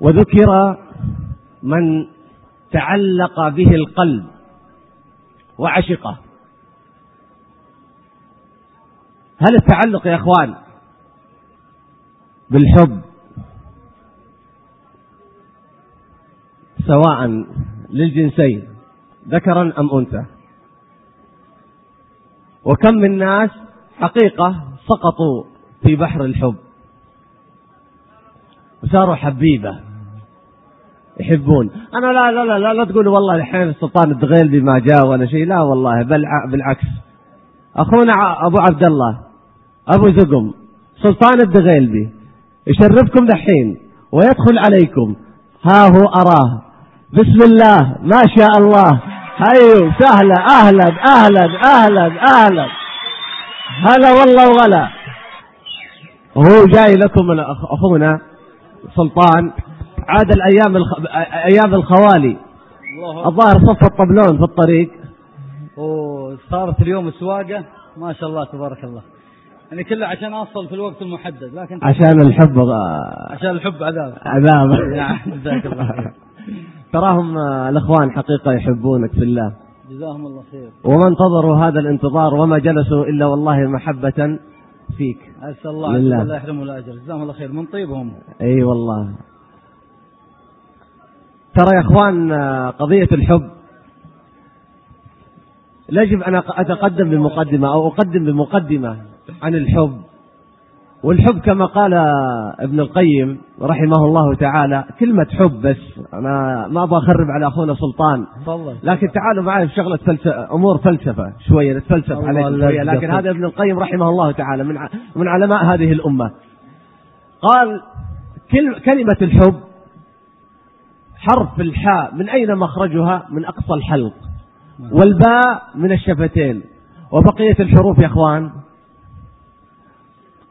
وذكر من تعلق به القلب وعشقه. هل التعلق يا إخوان بالحب سواء للجنسين ذكرا أم أنثى؟ وكم من ناس حقيقة سقطوا في بحر الحب؟ وصاروا حبيبة. يحبون. أنا لا لا لا لا, لا تقول والله الحين السلطان الدغيلبي ما جاء ولا شيء. لا والله بل بالعكس. أخونا أبو عبد الله أبو زقم سلطان الدغيلبي يشرفكم دحين ويدخل عليكم. ها هو أراه. بسم الله ما شاء الله. هيو سهلا أهلا أهلا أهلا أهلا. هلا والله وغلا. هو جاي لكم أخونا سلطان. عاد الأيام الخ... أيام الخوالي. الظاهر صف الطبلون في الطريق. وصارت اليوم سواقة. ما شاء الله تبارك الله. يعني كله عشان اوصل في الوقت المحدد لكن عشان الحب عشان الحب عذاب. عذاب. نعم جزاك الله تراهم الإخوان حقيقة يحبونك في الله. جزاهم الله خير. وما انتظروا هذا الانتظار وما جلسوا إلا والله محبة فيك. أسأل الله لله. الله يحرمه الأجر. جزاهم الله خير. من طيبهم. إي والله. ترى يا اخوان قضية الحب. يجب أن أتقدم بمقدمه أو أقدم بمقدمه عن الحب. والحب كما قال ابن القيم رحمه الله تعالى كلمة حب بس أنا ما أبغى أخرب على أخونا سلطان. طلع. لكن تعالوا معي في شغلة فلسفة أمور فلسفة شوية نتفلسف عليه شوية لكن هذا ابن القيم رحمه الله تعالى من من علماء هذه الأمة. قال كلمة الحب حرف الحاء من أين مخرجها؟ من أقصى الحلق. والباء من الشفتين. وبقية الحروف يا أخوان؟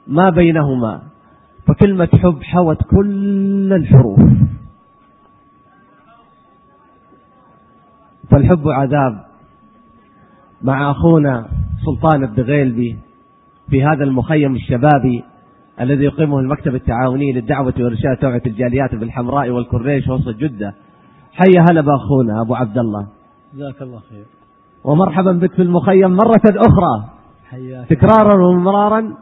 ما بينهما. فكلمة حب حوت كل الحروف. فالحب عذاب. مع أخونا سلطان الدغيلبي في هذا المخيم الشبابي. الذي يقيمه المكتب التعاوني للدعوة وإرشاد توعية الجاليات بالحمراء والكريش وسط جدة. حيا هلا بأخونا أبو عبد الله جزاك الله خير. ومرحبا بك في المخيم مرة أخرى. حياك. تكرارا ومرارا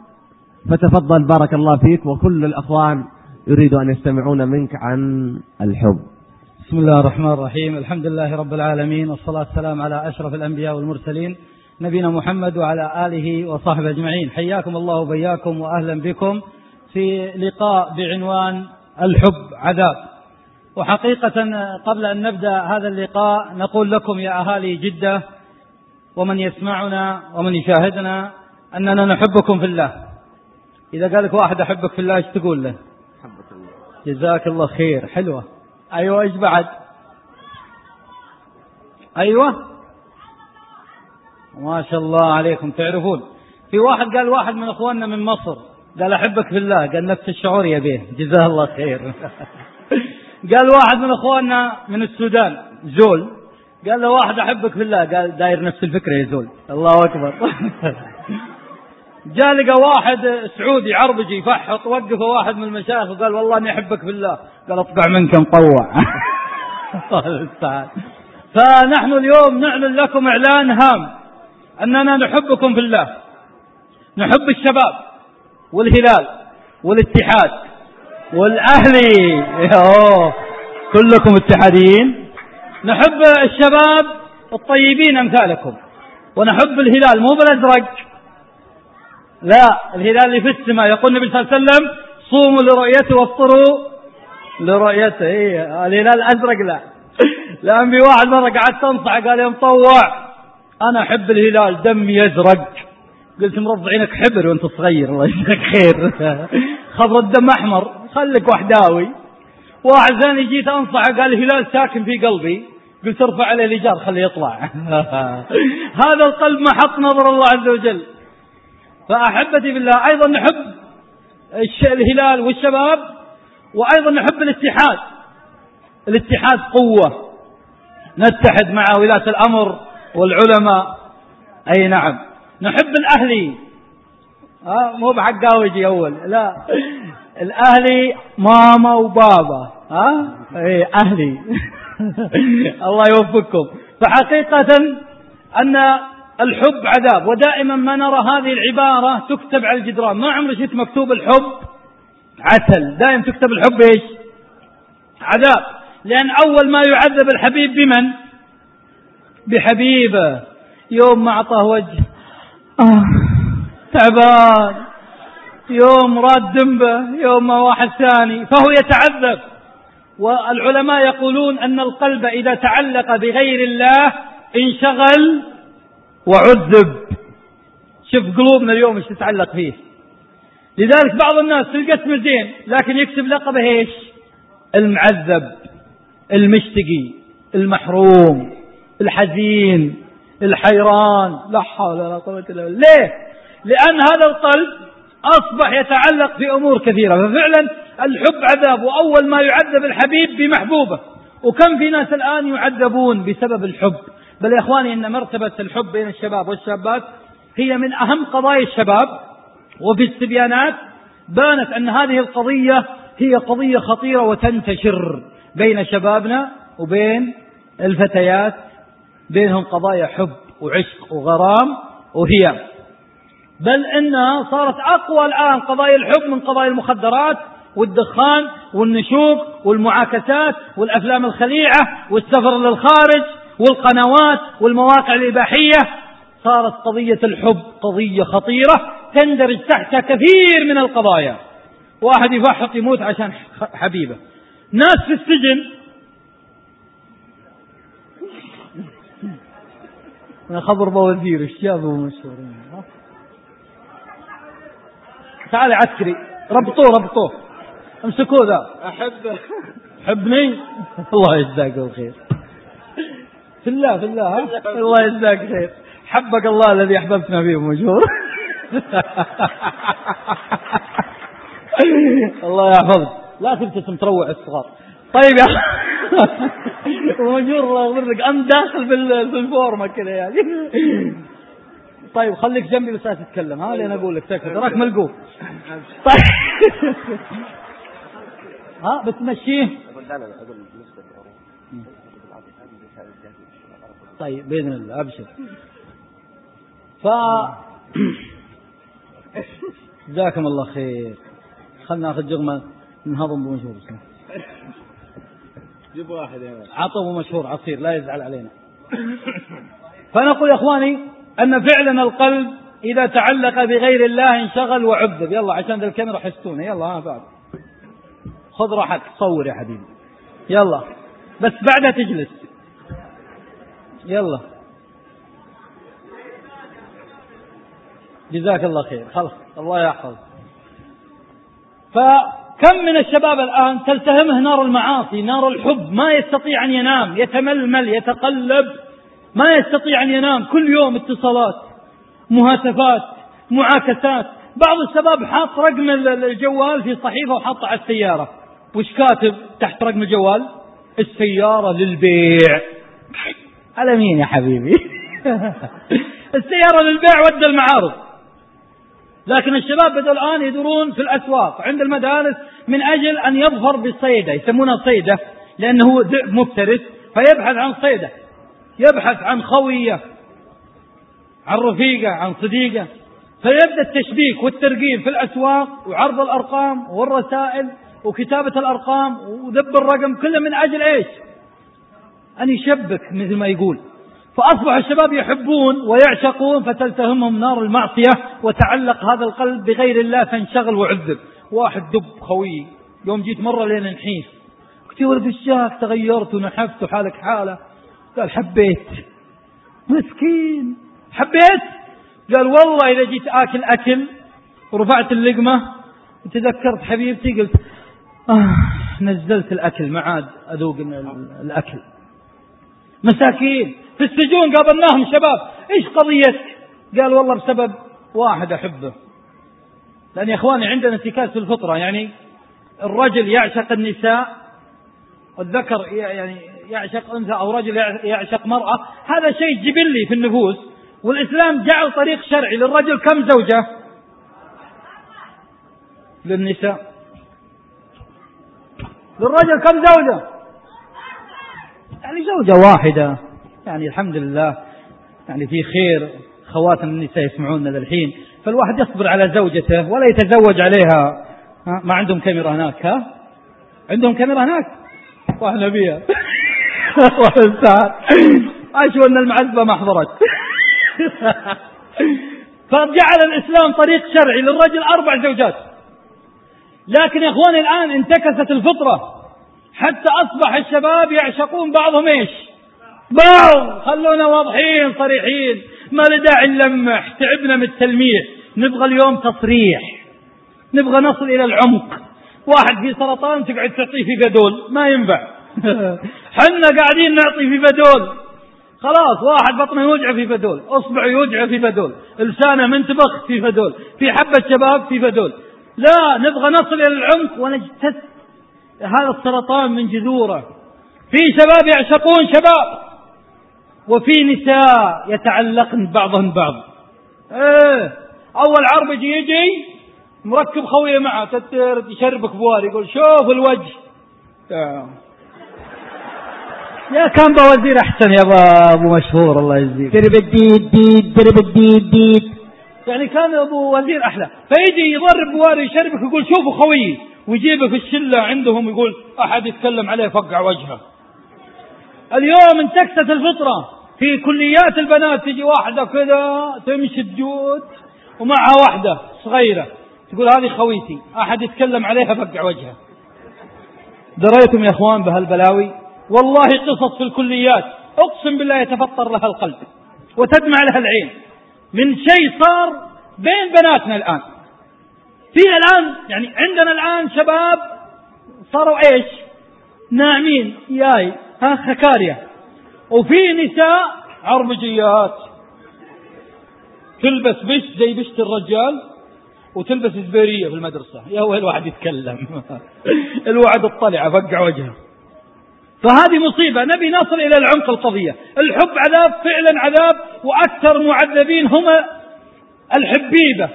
فتفضل بارك الله فيك وكل الأخوان يريد أن يستمعون منك عن الحب. بسم الله الرحمن الرحيم. الحمد لله رب العالمين. والصلاة والسلام على أشرف الأنبياء والمرسلين نبينا محمد وعلى آله وصحبه أجمعين. حياكم الله وبياكم وأهلا بكم في لقاء بعنوان الحب عذاب. وحقيقة قبل أن نبدأ هذا اللقاء نقول لكم يا أهالي جدة ومن يسمعنا ومن يشاهدنا أننا نحبكم في الله. إذا قال لك واحد أحبك في الله إيش تقول له؟ حبك الله. جزاك الله خير. حلوة. أيوة إيش بعد؟ أيوة. ما شاء الله عليكم تعرفون. في واحد قال واحد من إخواننا من مصر قال أحبك في الله قال نفس الشعور يا بيه. جزاه الله خير. قال واحد من إخواننا من السودان زول. قال له واحد أحبك في الله قال داير نفس الفكرة يا زول. الله أكبر. جاء لقى واحد سعودي عربجي يفحط وقفه واحد من المشايخ وقال والله إني أحبك في الله. قال اطقع منك مطوع. فنحن اليوم نعلن لكم إعلان هام. أننا نحبكم في الله. نحب الشباب والهلال والاتحاد والأهلي. أوه. كلكم اتحاديين. نحب الشباب الطيبين أمثالكم. ونحب الهلال. مو بالأزرق. لا الهلال اللي في السماء. يقول النبي صلى الله عليه وسلم صوموا لرؤيته وافطروا لرؤيته. إيه الهلال الأزرق لا. لأن في واحد مرة قعدت تنصح قال يا مطوع أنا أحب الهلال دمي يزرق. قلت مرضعينك حبر وأنت صغير الله يجزاك خير. خضر الدم أحمر خليك وحداوي. واحد ثاني جيت انصحه قال الهلال ساكن في قلبي. قلت ارفع عليه الإيجار خليه يطلع. هذا القلب محط نظر الله عز وجل. فأحبتي بالله أيضا نحب الهلال والشباب وأيضا نحب الاتحاد. الاتحاد قوة. نتحد مع ولاة الأمر. والعلماء. أي نعم. نحب الأهلي. آه مو بحقاوجي أول. لا. الأهلي ماما وبابا. ها إيه أهلي. الله يوفقكم. فحقيقة أن الحب عذاب ودائما ما نرى هذه العبارة تكتب على الجدران. ما عمري شفت مكتوب الحب عسل. دائما تكتب الحب إيش؟ عذاب. لأن أول ما يعذب الحبيب بمن؟ بحبيبه يوم ما أعطاه وجه. آه. تعبان. يوم راد ذنبه يوم ما واحد ثاني فهو يتعذب. والعلماء يقولون أن القلب إذا تعلق بغير الله انشغل وعذب. شوف قلوبنا اليوم إيش تتعلق فيه. لذلك بعض الناس تلقى اسمه زين لكن يكتب لقبه إيش؟ المعذب المشتقي المحروم. الحزين الحيران. لا حول ولا قوة إلا بالله. ليه؟ لأن هذا القلب أصبح يتعلق في أمور كثيرة. ففعلا الحب عذاب وأول ما يعذب الحبيب بمحبوبة. وكم في ناس الآن يعذبون بسبب الحب؟ بل يا إخواني إن مرتبة الحب بين الشباب والشابات هي من أهم قضايا الشباب. وفي السبيانات بانت أن هذه القضية هي قضية خطيرة وتنتشر بين شبابنا وبين الفتيات. بينهم قضايا حب وعشق وغرام وهيام. بل انها صارت أقوى الآن قضايا الحب من قضايا المخدرات والدخان والنشوب والمعاكسات والأفلام الخليعة والسفر للخارج والقنوات والمواقع الإباحية. صارت قضية الحب قضية خطيرة تندرج تحتها كثير من القضايا. واحد يفحط يموت عشان حبيبه. ناس في السجن خبر بوزير إيش جابوا مشهور؟ تعال عسكري ربطوه ربطوه. امسكوه ذا. احبه حبني الله يجزاك الخير. في الله في الله؟ الله يجزاك خير. حبك الله الذي أحببتنا فيه مشهور الله يحفظك. لا تبتسم تروع الصغار. طيب يا الله يغفر لك. أم داخل في الفورمة كذا يعني. طيب خليك جنبي بس لا تتكلم. ها لين أقول لك تكفى. تراك ملقوف طيب. ها بتمشيه. طيب بإذن الله. أبشر. ف جزاكم الله خير. خلنا ناخذ جغمة نهضم بمشهور جيب واحد يا عطب مشهور عصير لا يزعل علينا. فنقول يا إخواني أن فعلا القلب إذا تعلق بغير الله انشغل وعذب. يلا عشان ذا الكاميرا حستونا. يلا ها بعد. خذ راحتك صور يا حبيبي. يلا. بس بعدها تجلس. يلا. جزاك الله خير. خلاص. الله يحفظ فكم من الشباب الآن تلتهمه نار المعاصي نار الحب ما يستطيع أن ينام يتململ يتقلب ما يستطيع أن ينام. كل يوم اتصالات مهاتفات معاكسات. بعض الشباب حاط رقم الجوال في صحيفة وحاطه على السيارة. وش كاتب تحت رقم الجوال؟ السيارة للبيع. على مين يا حبيبي؟ السيارة للبيع ودى المعارض. لكن الشباب بدأوا الآن يدورون في الأسواق عند المدارس من أجل أن يظفر بالصيدة يسمونها صيدة لأنه ذئب مفترس فيبحث عن صيدة. يبحث عن خوية عن رفيقة عن صديقة. فيبدأ التشبيك والترقيم في الأسواق وعرض الأرقام والرسائل وكتابة الأرقام وذب الرقم كله من أجل إيش؟ أن يشبك مثل ما يقول. فأصبح الشباب يحبون ويعشقون فتلتهمهم نار المعصية وتعلق هذا القلب بغير الله فانشغل وعذب. واحد دب خوي. يوم جيت مرة لين نحيف. قلت يا ولد الشاك تغيرت ونحفت وحالك حالة. قال حبيت. مسكين. حبيت؟ قال والله إذا جيت آكل أكل ورفعت اللقمة وتذكرت حبيبتي قلت آه نزلت الأكل ما عاد أذوق الأكل. مساكين. في السجون قابلناهم شباب. إيش قضيتك؟ قال والله بسبب واحد أحبه. لأن يا إخواني عندنا انتكاس في الفطرة يعني الرجل يعشق النساء والذكر يعني يعشق أنثى أو رجل يعشق مرأة هذا شيء جبلي في النفوس والإسلام جعل طريق شرعي للرجل كم زوجة؟ للنساء. للرجل كم زوجة؟ يعني زوجة واحدة. يعني الحمد لله يعني في خير خواتم النساء يسمعوننا للحين فالواحد يصبر على زوجته ولا يتزوج عليها. ما عندهم كاميرا هناك ها؟ عندهم كاميرا هناك؟ وإحنا فيها أشوى أن المعذبة ما حضرت. فجعل الإسلام طريق شرعي للرجل أربع زوجات. لكن يا إخواني الآن انتكست الفطرة. حتى أصبح الشباب يعشقون بعضهم إيش؟ بعض. خلونا واضحين صريحين. ما لداعي نلمح. تعبنا من التلميح. نبغى اليوم تصريح. نبغى نصل إلى العمق. واحد في سرطان تقعد تعطيه في بدول. ما ينفع. حنا قاعدين نعطي في بدول. خلاص واحد بطنه يوجع في فدول اصبعه يوجع في فدول لسانه منتبخ في فدول في حبة شباب في فدول لا نبغى نصل إلى العمق ونجتث هذا السرطان من جذوره. في شباب يعشقون شباب. وفي نساء يتعلقن بعضهن بعض. إيه. أول عربجي يجي مركب خويه معه تتر يشربك بوار يقول شوف الوجه. يا كان بوزير أحسن يا أبو مشهور الله يجزيك. درب الديد ديد درب الديد ديد. يعني كان أبو وزير أحلى. فيجي يضرب بواري يشربك يقول شوفوا خويي ويجيبه في الشلة عندهم يقول أحد يتكلم عليه فقع وجهه. اليوم انتكست الفطرة. في كليات البنات تجي واحدة كذا تمشي الجود ومعها واحدة صغيرة. تقول هذه خويتي. أحد يتكلم عليها فقع وجهه. دريتم يا أخوان بهالبلاوي؟ والله قصص في الكليات. أقسم بالله يتفطر لها القلب وتدمع لها العين. من شيء صار بين بناتنا الآن. في الآن يعني عندنا الآن شباب صاروا إيش؟ ناعمين. ياي ها خكاريا. وفي نساء عربجيات. تلبس بش زي بشت الرجال وتلبس زبيرية في المدرسة. يا ويل واحد يتكلم. الوعد الطلع فقع وجهه. فهذه مصيبة. نبي نصل إلى العمق القضية. الحب عذاب فعلا عذاب وأكثر معذبين هم الحبيبة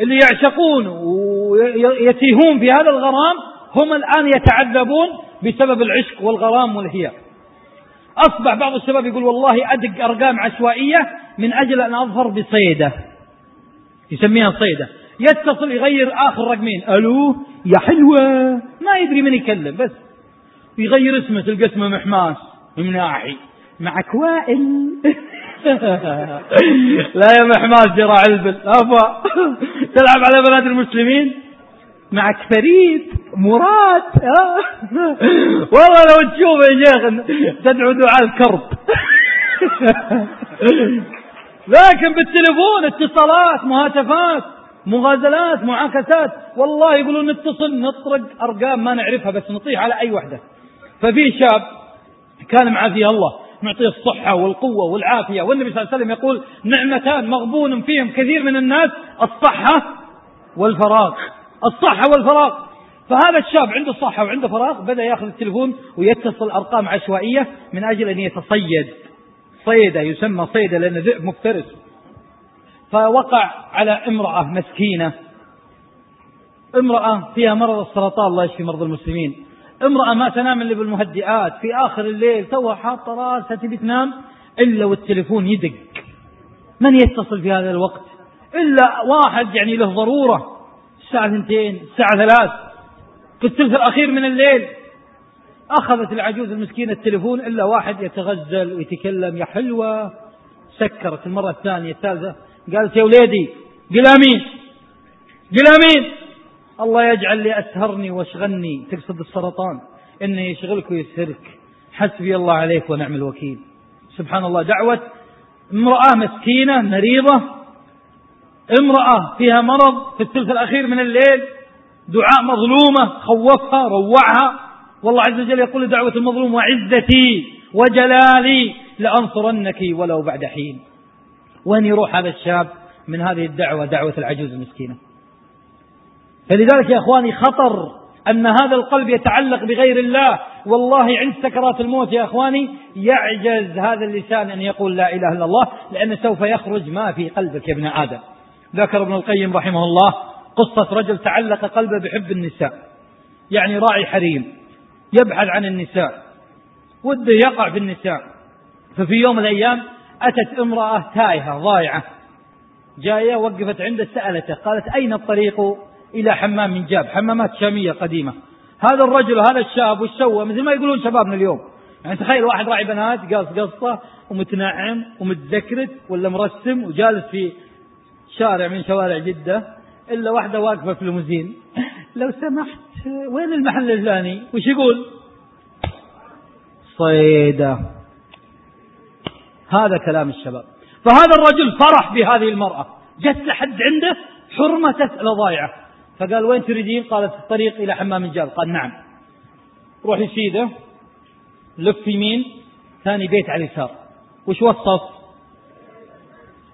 اللي يعشقون ويتيهون في هذا الغرام هم الآن يتعذبون بسبب العشق والغرام والهياء. أصبح بعض الشباب يقول والله أدق أرقام عشوائية من أجل أن أظهر بصيدة. يسميها صيدة. يتصل يغير آخر رقمين. ألو؟ يا حلوة. ما يدري من يكلم بس. يغير اسمه تلقى اسمه محماس. مناحي معك وائل. لا يا محماس جرى علبل أفا. تلعب على بلاد المسلمين؟ معك فريد. مراد. والله لو تشوف يا شيخ تدعو دعاء الكرب. لكن بالتليفون اتصالات مهاتفات مغازلات معاكسات والله يقولون نتصل نطرق أرقام ما نعرفها بس نطيح على أي وحدة. ففي شاب كان معافيه الله معطيه الصحة والقوة والعافية والنبي صلى الله عليه وسلم يقول نعمتان مغبون فيهم كثير من الناس الصحة والفراغ. الصحة والفراغ. فهذا الشاب عنده صحة وعنده فراغ بدأ ياخذ التليفون ويتصل أرقام عشوائية من أجل أن يتصيد. صيدة يسمى صيدة لأنه ذئب مفترس. فوقع على امرأة مسكينة. امرأة فيها مرض السرطان الله يشفي مرضى المسلمين. امرأة ما تنام إلا بالمهدئات. في آخر الليل توها حاطة راسها تبي تنام إلا والتليفون يدق. من يتصل في هذا الوقت؟ إلا واحد يعني له ضرورة. الساعة اثنتين الساعة ثلاث. في الثلث الأخير من الليل. أخذت العجوز المسكينة التليفون إلا واحد يتغزل ويتكلم يا حلوة. سكرت المرة الثانية الثالثة. قالت يا وليدي قل آمين. قل آمين. الله يجعل لي أسهرني وأشغلني تقصد السرطان انه يشغلك ويسهرك. حسبي الله عليك ونعم الوكيل. سبحان الله. دعوة امرأة مسكينة مريضة امرأة فيها مرض في الثلث الأخير من الليل دعاء مظلومة خوفها روعها. والله عز وجل يقول دعوة المظلوم وعزتي وجلالي لأنصرنك ولو بعد حين. وين يروح هذا الشاب من هذه الدعوة دعوة العجوز المسكينة. فلذلك يا إخواني خطر أن هذا القلب يتعلق بغير الله. والله عند سكرات الموت يا إخواني يعجز هذا اللسان أن يقول لا إله إلا الله لأن سوف يخرج ما في قلبك يا ابن آدم. ذكر ابن القيم رحمه الله قصة رجل تعلق قلبه بحب النساء يعني راعي حريم. يبحث عن النساء. وده يقع في النساء. ففي يوم من الأيام أتت امرأة تائهة ضائعة جاية وقفت عنده سألته قالت أين الطريق إلى حمام من جاب؟ حمامات شامية قديمة. هذا الرجل هذا الشاب وش سوى؟ مثل ما يقولون شبابنا اليوم. يعني تخيل واحد راعي بنات قاص قصة ومتنعم ومتذكرت ولا مرسم وجالس في شارع من شوارع جدة إلا واحدة واقفة في المزين لو سمحت وين المحل الفلاني؟ وش يقول؟ صيدة هذا كلام الشباب. فهذا الرجل فرح بهذه المرأة. جت لحد عنده حرمة تسأل ضايعة فقال وين تريدين؟ قالت الطريق إلى حمام الجاب. قال نعم. روح يسيده لف يمين ثاني بيت على اليسار. وش وصف؟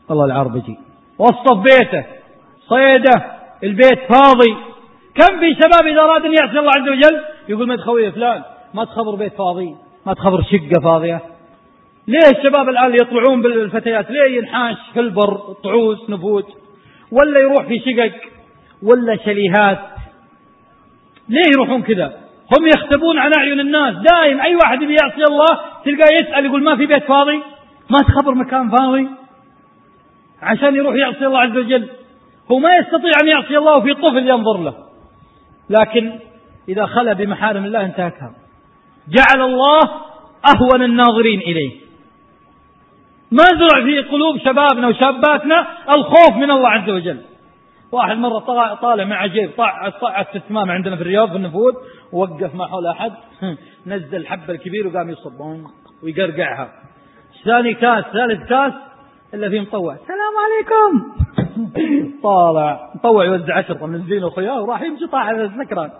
والله العربجي وصف بيته. صيده. البيت فاضي. كم في شباب إذا أراد أن يعصي الله عز وجل؟ يقول ما تخوي فلان ما تخبر بيت فاضي ما تخبر شقة فاضية. ليه الشباب الآن يطلعون بالفتيات؟ ليه ينحاش في البر طعوس نفوت ولا يروح في شقق ولا شليهات؟ ليه يروحون كذا؟ هم يختبون على أعين الناس. دائم أي واحد يبي يعصي الله تلقاه يسأل يقول ما في بيت فاضي؟ ما تخبر مكان فاضي؟ عشان يروح يعصي الله عز وجل. هو ما يستطيع أن يعصي الله وفي طفل ينظر له. لكن إذا خلى بمحارم الله انتهكها. جعل الله أهون الناظرين إليه. ما زرع في قلوب شبابنا وشاباتنا الخوف من الله عز وجل. واحد مرة طالع مع عجيب طاع طاع استثمام عندنا في الرياض في النفوذ ووقف ما حول أحد نزل الحبة الكبير وقام يصب ويقرقعها. ثاني كاس ثالث كاس إلا في مطوع. السلام عليكم. طالع. مطوع يوزع عشرة من الزين وخياه وراح يمشي طاح على السكران.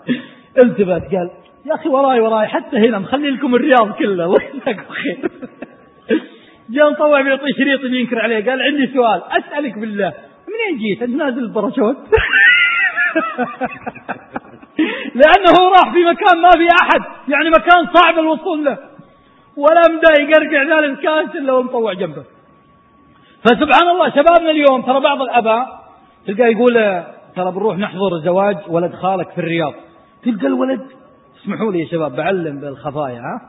التفت قال يا أخي وراي وراي حتى هنا مخلي لكم الرياض كله. الله يجزاكم خير جاء مطوع بيعطي شريط ينكر عليه قال عندي سؤال أسألك بالله منين جيت؟ أنت نازل الباراشوت لأنه راح في مكان ما في أحد يعني مكان صعب الوصول له. ولا مدى يقرقع ذلك الكاس إلا ومطوع جنبه. فسبحان الله شبابنا اليوم ترى بعض الآباء تلقاه يقول ترى بنروح نحضر زواج ولد خالك في الرياض. تلقى الولد اسمحوا لي يا شباب بعلم بالخفايا ها؟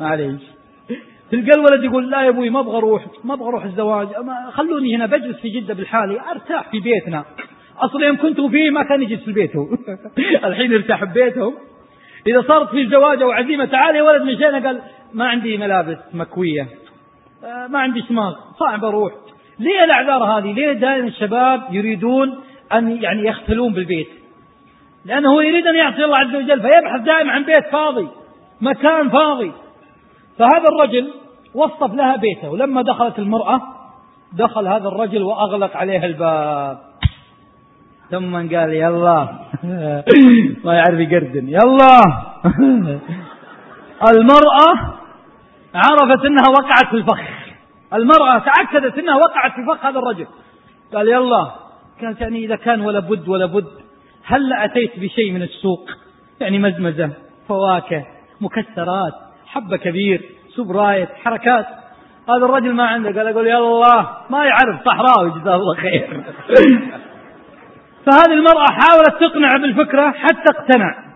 معليش. تلقى الولد يقول لا يا أبوي ما أبغى أروح ما أبغى أروح الزواج خلوني هنا بجلس في جدة بالحالي أرتاح في بيتنا. أصلا يوم كنتوا فيه ما كان يجلس في بيته. الحين يرتاح ببيته إذا صارت في زواج أو عزيمة تعال يا ولد مشينا قال ما عندي ملابس مكوية آه، ما عندي شماغ صعب أروح. ليه الأعذار هذه؟ ليه دائما الشباب يريدون أن يعني يختلون بالبيت؟ لأنه يريد أن يعصي الله عز وجل فيبحث دائما عن بيت فاضي مكان فاضي. فهذا الرجل وصف لها بيته. ولما دخلت المرأة دخل هذا الرجل وأغلق عليها الباب. ثم قال يلا. ما يعرف يقردن يلا. المرأة عرفت إنها وقعت في الفخ. المرأة تأكدت إنها وقعت في فخ هذا الرجل. قال يلا قالت يعني إذا كان ولا بد ولا بد هل أتيت بشيء من السوق؟ يعني مزمزة فواكه مكسرات حبة كبير سبرايت حركات. هذا الرجل ما عنده قال أقول يلا ما يعرف صحراوي جزاه الله خير. فهذه المرأة حاولت تقنع بالفكرة حتى اقتنع.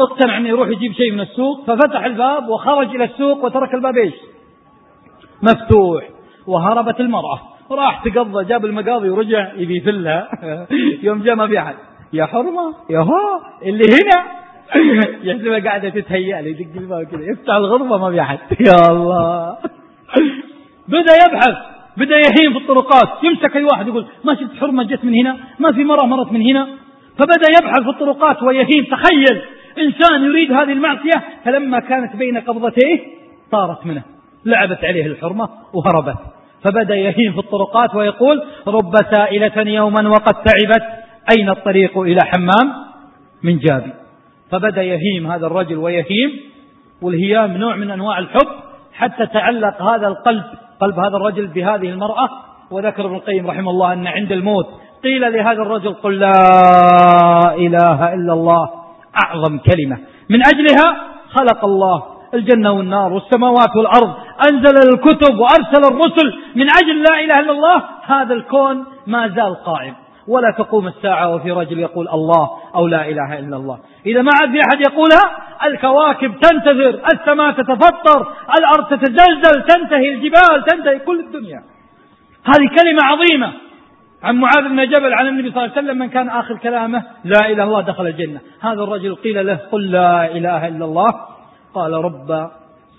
اقتنع إنه يروح يجيب شيء من السوق ففتح الباب وخرج إلى السوق وترك الباب إيش؟ مفتوح وهربت المرأة. راح تقضى جاب المقاضي ورجع يبي يفلها. يوم جاء ما في أحد. يا حرمة يا هو اللي هنا. يحسبها قاعدة تتهيأ لي يدق الباب كذا. يفتح الغرفة ما في أحد. يا الله. بدأ يبحث. بدأ يهيم في الطرقات. يمسك أي واحد يقول ما شفت حرمة جت من هنا؟ ما في مرة مرت من هنا؟ فبدأ يبحث في الطرقات ويهيم تخيل إنسان يريد هذه المعصية فلما كانت بين قبضتيه طارت منه. لعبت عليه الحرمة وهربت. فبدأ يهيم في الطرقات ويقول رب سائلة يوما وقد تعبت. أين الطريق إلى حمام من جابي؟ فبدأ يهيم هذا الرجل ويهيم والهيام نوع من أنواع الحب حتى تعلق هذا القلب قلب هذا الرجل بهذه المرأة. وذكر ابن القيم رحمه الله أن عند الموت قيل لهذا الرجل قل لا إله إلا الله أعظم كلمة. من أجلها خلق الله الجنة والنار والسماوات والأرض. أنزل الكتب وأرسل الرسل من أجل لا إله إلا الله. هذا الكون ما زال قائم. ولا تقوم الساعة وفي رجل يقول الله أو لا إله إلا الله. إذا ما عاد في أحد يقولها الكواكب تنتظر السماء تتفطر الأرض تتزلزل تنتهي الجبال تنتهي كل الدنيا. هذه كلمة عظيمة. عن معاذ بن جبل عن النبي صلى الله عليه وسلم من كان آخر كلامه لا إله إلا الله دخل الجنة. هذا الرجل قيل له قل لا إله إلا الله. قال رب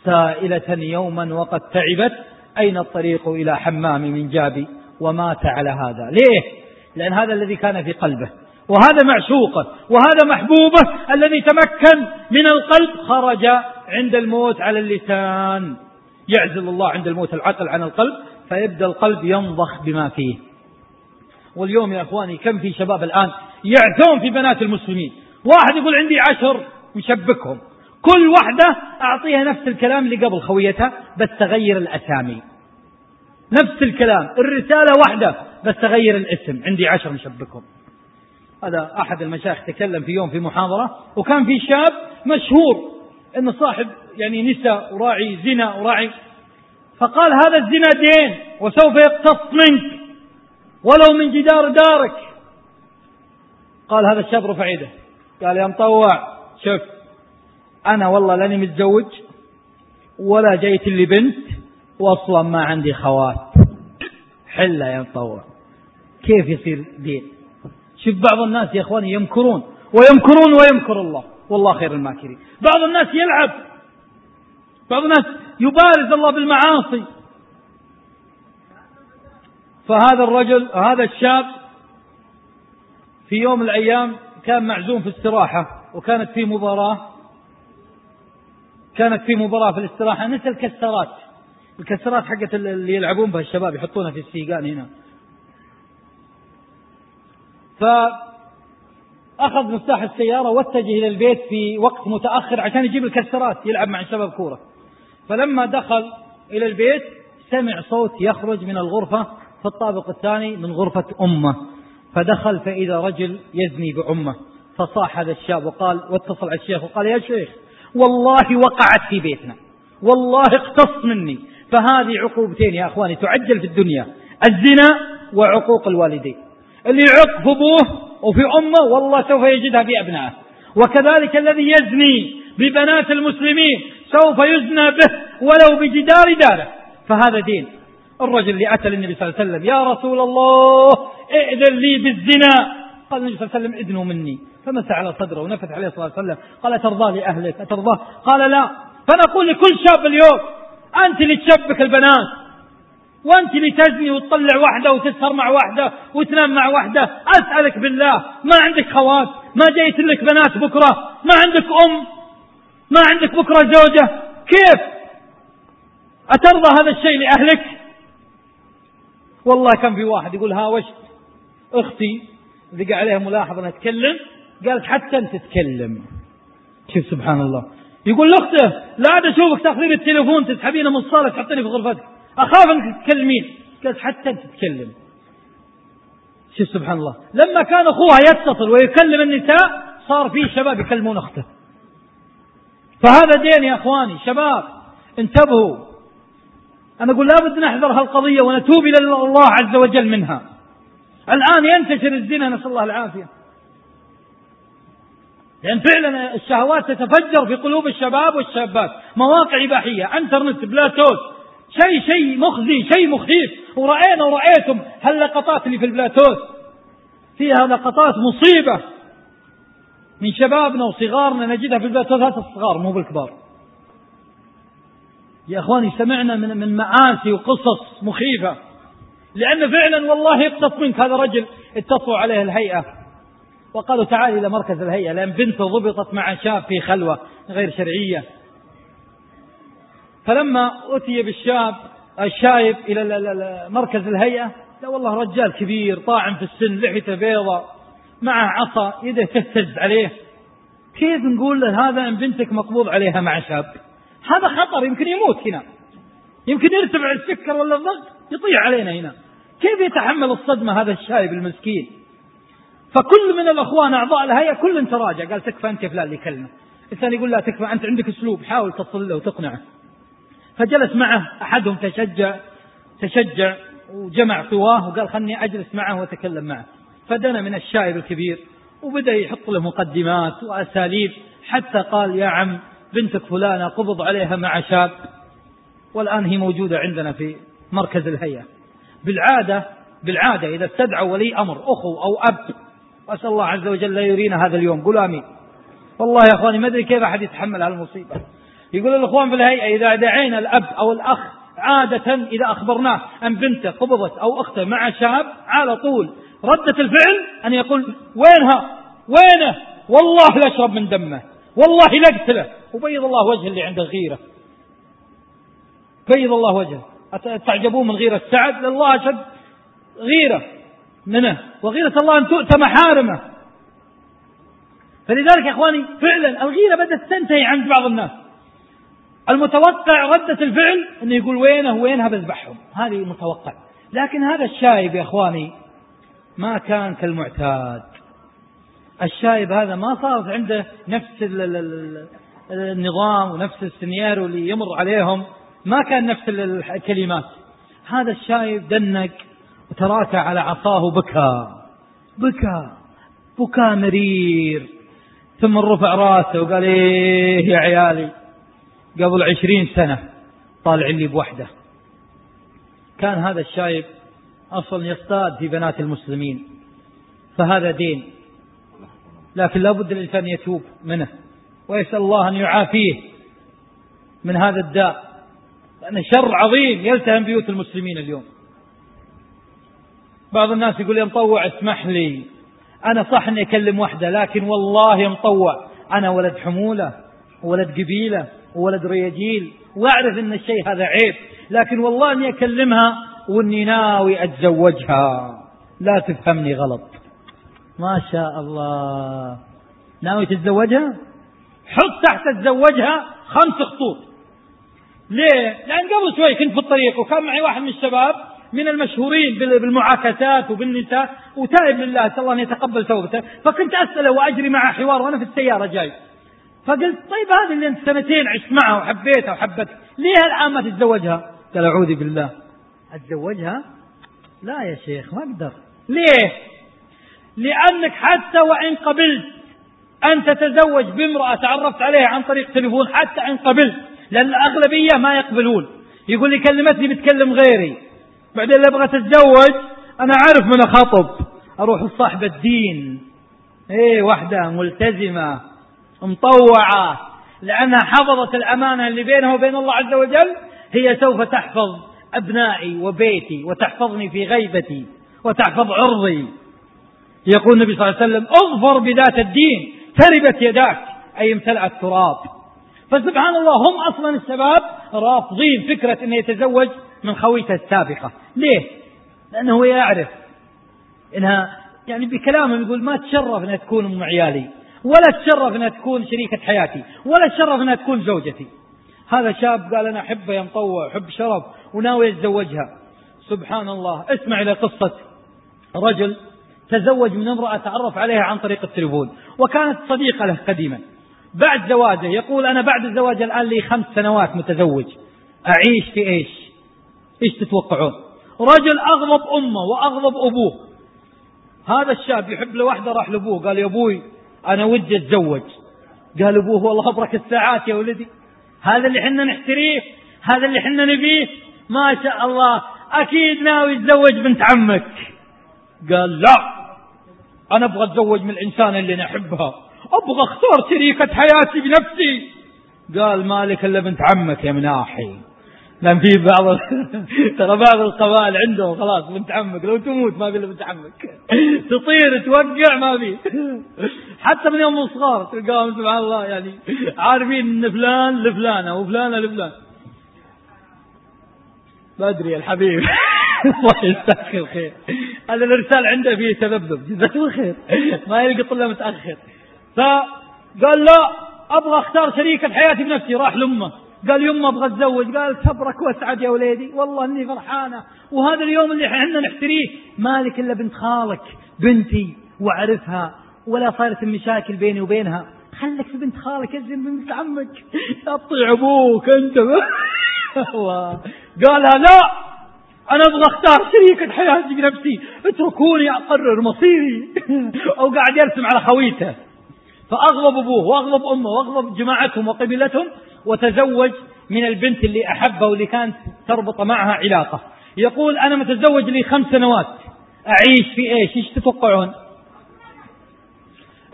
سائلة يوما وقد تعبت أين الطريق إلى حمام من جابي ومات على هذا؟ ليه؟ لأن هذا الذي كان في قلبه وهذا معشوقه وهذا محبوبه الذي تمكن من القلب خرج عند الموت على اللسان. يعزل الله عند الموت العقل عن القلب فيبدأ القلب ينضخ بما فيه. واليوم يا أخواني كم في شباب الآن يعثون في بنات المسلمين؟ واحد يقول عندي عشر يشبكهم كل واحدة أعطيها نفس الكلام اللي قبل خويتها بس تغير الأسامي. نفس الكلام الرسالة واحدة بس تغير الاسم. عندي عشر نشبكهم هذا أحد المشايخ تكلم في يوم في محاضرة وكان في شاب مشهور أنه صاحب يعني نساء وراعي زنا وراعي. فقال هذا الزنا دين وسوف يقتص منك ولو من جدار دارك. قال هذا الشاب رفع يده. قال يا مطوع شوف أنا والله لاني متزوج ولا جيت لي بنت وأصلا ما عندي خوات. حلة يا مطوع كيف يصير دين؟ شوف بعض الناس يا إخواني يمكرون ويمكرون ويمكر الله. والله خير الماكرين. بعض الناس يلعب. بعض الناس يبارز الله بالمعاصي. فهذا الرجل هذا الشاب في يوم من الأيام كان معزوم في استراحة وكانت في مباراة. كانت في مباراة في الاستراحة نسى الكسرات. الكسرات حقت اللي يلعبون بها الشباب يحطونها في السيقان هنا. فأخذ مفتاح السيارة واتجه إلى البيت في وقت متأخر عشان يجيب الكسرات يلعب مع الشباب كورة. فلما دخل إلى البيت سمع صوت يخرج من الغرفة في الطابق الثاني من غرفة أمه. فدخل فإذا رجل يزني بعمه. فصاح هذا الشاب وقال واتصل على الشيخ وقال يا شيخ والله وقعت في بيتنا. والله اقتص مني. فهذه عقوبتين يا أخواني تعجل في الدنيا. الزنا وعقوق الوالدين. اللي يعق في أبوه وفي أمه والله سوف يجدها في أبنائه. وكذلك الذي يزني ببنات المسلمين سوف يزنى به ولو بجدار داره. فهذا دين. الرجل اللي أتى للنبي صلى الله عليه وسلم يا رسول الله ائذن لي بالزنا. قال النبي صلى الله عليه وسلم ادنوا مني. فمسح على صدره ونفث عليه صلى الله عليه وسلم قال أترضى لأهلك أترضاه قال لا. فنقول لكل شاب اليوم أنت اللي تشبك البنات. وأنت اللي تزني وتطلع واحدة وتسهر مع واحدة وتنام مع واحدة. أسألك بالله ما عندك خوات؟ ما جيت لك بنات بكرة؟ ما عندك أم؟ ما عندك بكرة زوجة؟ كيف؟ أترضى هذا الشيء لأهلك؟ والله كان في واحد يقول هاوشت أختي ذق عليها ملاحظة أنا أتكلم قالت حتى أنت تتكلم شوف سبحان الله. يقول لأخته لا عاد أشوفك تأخذين التليفون تسحبينه من الصالة تحطيني في غرفتك. أخاف أنك تتكلمين قالت حتى أنت تتكلم شوف سبحان الله. لما كان أخوها يتصل ويكلم النساء صار في شباب يكلمون أخته. فهذا دين يا أخواني شباب انتبهوا. أنا أقول لابد نحذر هالقضية ونتوب إلى الله عز وجل منها. الآن ينتشر الزنا نسأل الله العافية. لأن فعلا الشهوات تتفجر في قلوب الشباب والشابات. مواقع إباحية إنترنت بلاتوس شيء شيء مخزي شيء مخيف. ورأينا ورأيتم هاللقطات اللي في البلاتوس فيها لقطات مصيبة. من شبابنا وصغارنا نجدها في البلاتوثات الصغار مو بالكبار. يا إخواني سمعنا من من معاسي وقصص مخيفة. لأن فعلا والله يقتص منك هذا رجل اتصلوا عليه الهيئة. وقالوا تعال إلى مركز الهيئة لأن بنته ضبطت مع شاب في خلوة غير شرعية. فلما أتي بالشاب الشايب إلى مركز الهيئة لا والله رجال كبير طاعن في السن لحيته بيضاء معه عصا يده تهتز عليه. كيف نقول له هذا إن بنتك مقبوض عليها مع شاب؟ هذا خطر يمكن يموت هنا. يمكن يرتفع السكر ولا الضغط. يطيع علينا هنا. كيف يتحمل الصدمة هذا الشايب المسكين؟ فكل من الأخوان أعضاء الهيئة كل تراجع. قال تكفى أنت يا فلان لكلمة الثاني يقول لا تكفى أنت عندك أسلوب حاول تصل له وتقنعه. فجلس معه أحدهم تشجع تشجع وجمع قواه وقال خلني أجلس معه وأتكلم معه. فدنا من الشاعر الكبير وبدأ يحط له مقدمات وأساليب حتى قال يا عم بنتك فلانة قبض عليها مع شاب والآن هي موجودة عندنا في مركز الهيئة. بالعادة بالعادة إذا استدعوا ولي أمر أخو أو أب وأسأل الله عز وجل لا يرينا هذا اليوم. قولوا آمين. والله يا أخواني ما أدري كيف أحد يتحمل هالمصيبة. يقول الإخوان في الهيئة إذا دعينا الأب أو الأخ عادة إذا أخبرناه أن بنته قبضت أو أخته مع شاب على طول ردة الفعل أن يقول وينها؟ وينه؟ والله لا أشرب من دمه. والله لا أقتله وبيض الله وجه اللي عنده غيرة. بيض الله وجهه. تعجبون من غيرة سعد؟ لله أشد غيرة منه وغيرة الله أن تؤتى محارمه. فلذلك يا إخواني فعلا الغيرة بدأت تنتهي عند بعض الناس. المتوقع ردة الفعل أنه يقول وينه وينها بذبحهم هذه متوقع. لكن هذا الشايب يا إخواني ما كان كالمعتاد. الشايب هذا ما صارت عنده نفس النظام ونفس السيناريو اللي يمر عليهم. ما كان نفس الكلمات. هذا الشايب دنك وتراكى على عصاه وبكى بكى بكى مرير. ثم رفع راسه وقال إيه يا عيالي. قبل عشرين سنة طالع لي بوحده. كان هذا الشايب أصلا يصطاد في بنات المسلمين. فهذا دين. لكن لا بد الإنسان يتوب منه. ويسأل الله أن يعافيه من هذا الداء. شر عظيم يلتهم بيوت المسلمين اليوم. بعض الناس يقول يا مطوع اسمح لي أنا صح أني أكلم وحدة لكن والله مطوع أنا ولد حمولة ولد قبيلة وولد رياجيل وأعرف إن الشيء هذا عيب لكن والله إني أكلمها وإني ناوي أتزوجها. لا تفهمني غلط. ما شاء الله. ناوي تتزوجها؟ حط تحت تتزوجها خمس خطوط. ليه لأن قبل شوي كنت في الطريق وكان معي واحد من الشباب من المشهورين بالمعاكسات وبالنساء وتائب لله اسال الله أن يتقبل توبته فكنت أسأله وأجري معه حوار وأنا في السيارة جاي فقلت طيب هذه اللي أنت سنتين عشت معها وحبيتها وحبتك ليه الان ما تتزوجها؟ قال أعوذ بالله أتزوجها؟ لا يا شيخ ما أقدر ليه؟ لأنك حتى وإن قبلت أن تتزوج بامرأة تعرفت عليها عن طريق تليفون حتى إن قبلت لأن الأغلبية ما يقبلون. يقول لي كلمتني بتكلم غيري. بعدين اللي أبغى تتزوج أنا عارف من اخطب أروح لصاحب الدين. إيه واحدة ملتزمة مطوعة. لأنها حفظت الأمانة اللي بينها وبين الله عز وجل هي سوف تحفظ أبنائي وبيتي وتحفظني في غيبتي وتحفظ عرضي. يقول النبي صلى الله عليه وسلم اظفر بذات الدين تربت يداك أي امتلأت تراب. فسبحان الله هم أصلا الشباب رافضين فكرة أنه يتزوج من خويته السابقة. ليه؟ لأنه يعرف إنها يعني بكلامه يقول ما تشرف أنها تكون أم عيالي ولا تشرف إنها تكون شريكة حياتي ولا تشرف إنها تكون زوجتي. هذا شاب قال أنا احبها يا مطوع أحب شرف وناوي يتزوجها سبحان الله. اسمع إلى قصة رجل تزوج من امرأة تعرف عليها عن طريق التليفون وكانت صديقة له قديما. بعد زواجه يقول أنا بعد الزواج الآن لي خمس سنوات متزوج. أعيش في إيش؟ إيش تتوقعون؟ رجل أغضب أمه وأغضب أبوه. هذا الشاب يحب له واحدة راح لأبوه قال يا أبوي أنا ودي أتزوج. قال أبوه والله أبرك الساعات يا ولدي. هذا اللي حنا نحتريه هذا اللي حنا نبيه. ما شاء الله أكيد ناوي يتزوج بنت عمك. قال لا أنا أبغى أتزوج من الإنسان اللي أنا أحبها. أبغى أختار شريكة حياتي بنفسي. قال مالك إلا بنت عمك يا مناحي. لأن في بعض ترى بعض القبائل عندهم خلاص بنت عمك. لو تموت ما في إلا بنت عمك. تطير توقع ما في. حتى من يوم الصغار تلقاهم سبحان الله يعني عارفين إن فلان لفلانه وفلانه لفلان. بدري الحبيب. الله يجزاك الخير هذا الإرسال عنده فيه تذبذب. جزاك الله خير. ما يلقط إلا متأخر. فقال لا أبغى أختار شريكه حياتي بنفسي. راح لأمه. قال يما أبغى أتزوج. قال صبرك واسعد يا وليدي. والله إني فرحانة. وهذا اليوم اللي إحنا نحتريه. مالك إلا بنت خالك بنتي واعرفها ولا صارت المشاكل بيني وبينها. خلك في بنت خالك ازين بنت عمك. تطيع أبوك أنت. قالها لا أنا أبغى أختار شريكة حياتي بنفسي. اتركوني أقرر مصيري. أو قاعد يرسم على خويته. فأغضب أبوه وأغضب أمه وأغضب جماعتهم وقبيلتهم وتزوج من البنت اللي أحبها واللي كانت تربط معها علاقة. يقول أنا متزوج لي خمس سنوات. أعيش في إيش؟ إيش تتوقعون؟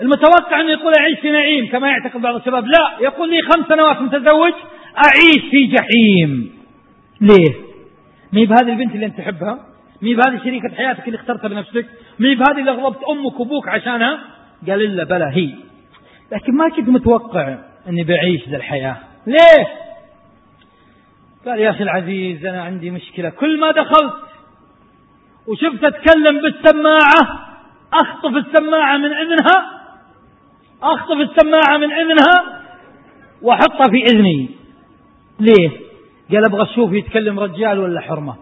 المتوقع أنه يقول أعيش في نعيم كما يعتقد بعض الشباب. لا يقول لي خمس سنوات متزوج أعيش في جحيم. ليه؟ مي بهذه البنت اللي أنت تحبها؟ مي بهذه شريكة حياتك اللي اخترتها بنفسك؟ مي بهذه اللي أغضبت أمك وأبوك عشانها؟ قال إلا بلى هي. لكن ما كنت متوقع أني بعيش ذا الحياة. ليه قال يا أخي العزيز أنا عندي مشكلة. كل ما دخلت وشفت أتكلم بالسماعة أخطف السماعة من إذنها أخطف السماعة من إذنها وأحطها في إذني. ليه قال أبغى أشوف يتكلم رجال ولا حرمة.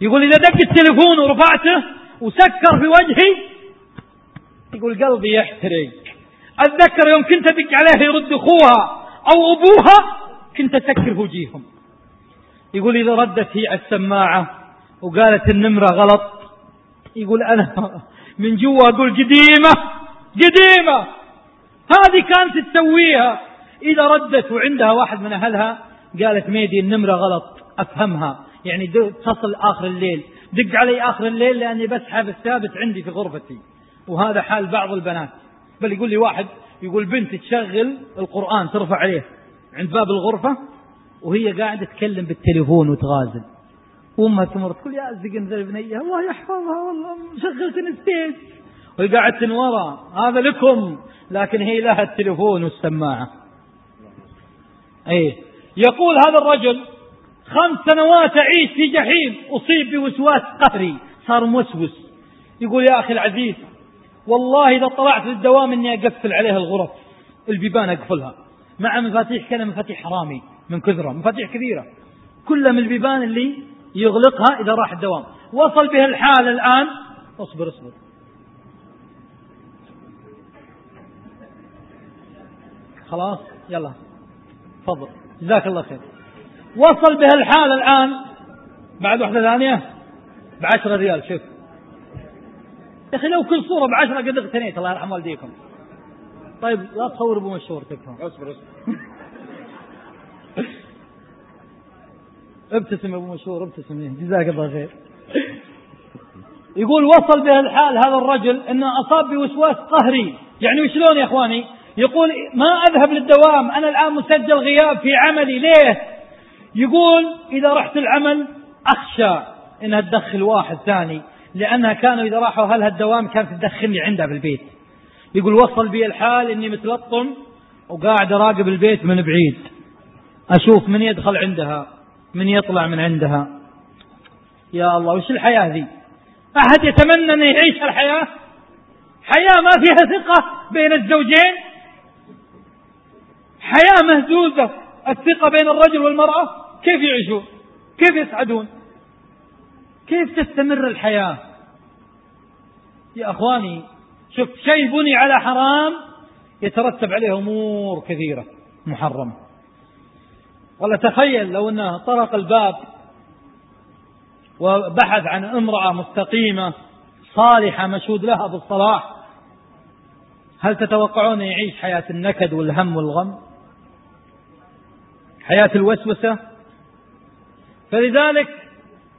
يقول إذا دق التليفون ورفعته وسكر في وجهي. يقول قلبي يحترق. أتذكر يوم كنت أدق عليها يرد أخوها أو أبوها كنت أسكر وجيههم يقول إذا ردت هي على السماعة وقالت النمرة غلط يقول أنا من جوا أقول قديمة قديمة. هذه كانت تسويها. إذا ردت وعندها واحد من أهلها قالت ميدي النمرة غلط أفهمها. يعني تصل آخر الليل. دق علي آخر الليل لأني بسحب الثابت عندي في غرفتي. وهذا حال بعض البنات. بل يقول لي واحد يقول بنت تشغل القرآن ترفع عليه عند باب الغرفة وهي قاعدة تكلم بالتليفون وتغازل. وامها تمر تقول يا زقن ذا البنية الله يحفظها والله شغلت نسيت وهي قاعدة ورا هذا لكم لكن هي لها التليفون والسماعة. إيه. يقول هذا الرجل خمس سنوات أعيش في جحيم أصيب بوسواس قهري صار موسوس. يقول يا أخي العزيز والله إذا طلعت للدوام إني أقفل عليها الغرف البيبان أقفلها مع مفاتيح كذا مفاتيح حرامي من كثرة مفاتيح كثيرة كلها من البيبان اللي يغلقها إذا راح الدوام. وصل به الحال الآن. اصبر اصبر. خلاص؟ يلا. تفضل. جزاك الله خير. وصل به الحال الآن. بعد واحدة ثانية؟ بعشرة ريال شوف. يا أخي لو كل صورة بعشرة قد اغتنيت الله يرحم والديكم. طيب لا تصور ابو مشهور تكفى اصبر اصبر. ابتسم أبو مشهور ابتسم. جزاك الله خير. يقول وصل به الحال هذا الرجل انه أصاب بوسواس قهري. يعني وشلون يا إخواني؟ يقول ما أذهب للدوام أنا الآن مسجل غياب في عملي. ليه؟ يقول إذا رحت العمل أخشى إنها تدخل واحد ثاني. لأنها كانوا إذا راحوا اهلها الدوام كانت تدخلني عندها في البيت يقول وصل بي الحال إني متلطم وقاعد أراقب البيت من بعيد. أشوف من يدخل عندها من يطلع من عندها. يا الله وش الحياة ذي؟ أحد يتمنى أن يعيش الحياة؟ حياة ما فيها ثقة بين الزوجين؟ حياة مهزوزة الثقة بين الرجل والمرأة؟ كيف يعيشون؟ كيف يسعدون؟ كيف تستمر الحياة؟ يا أخواني شوف شيء بني على حرام يترتب عليه أمور كثيرة محرمة. والله تخيل لو أنه طرق الباب وبحث عن امرأة مستقيمة صالحة مشهود لها بالصلاح هل تتوقعون يعيش حياة النكد والهم والغم؟ حياة الوسوسة؟ فلذلك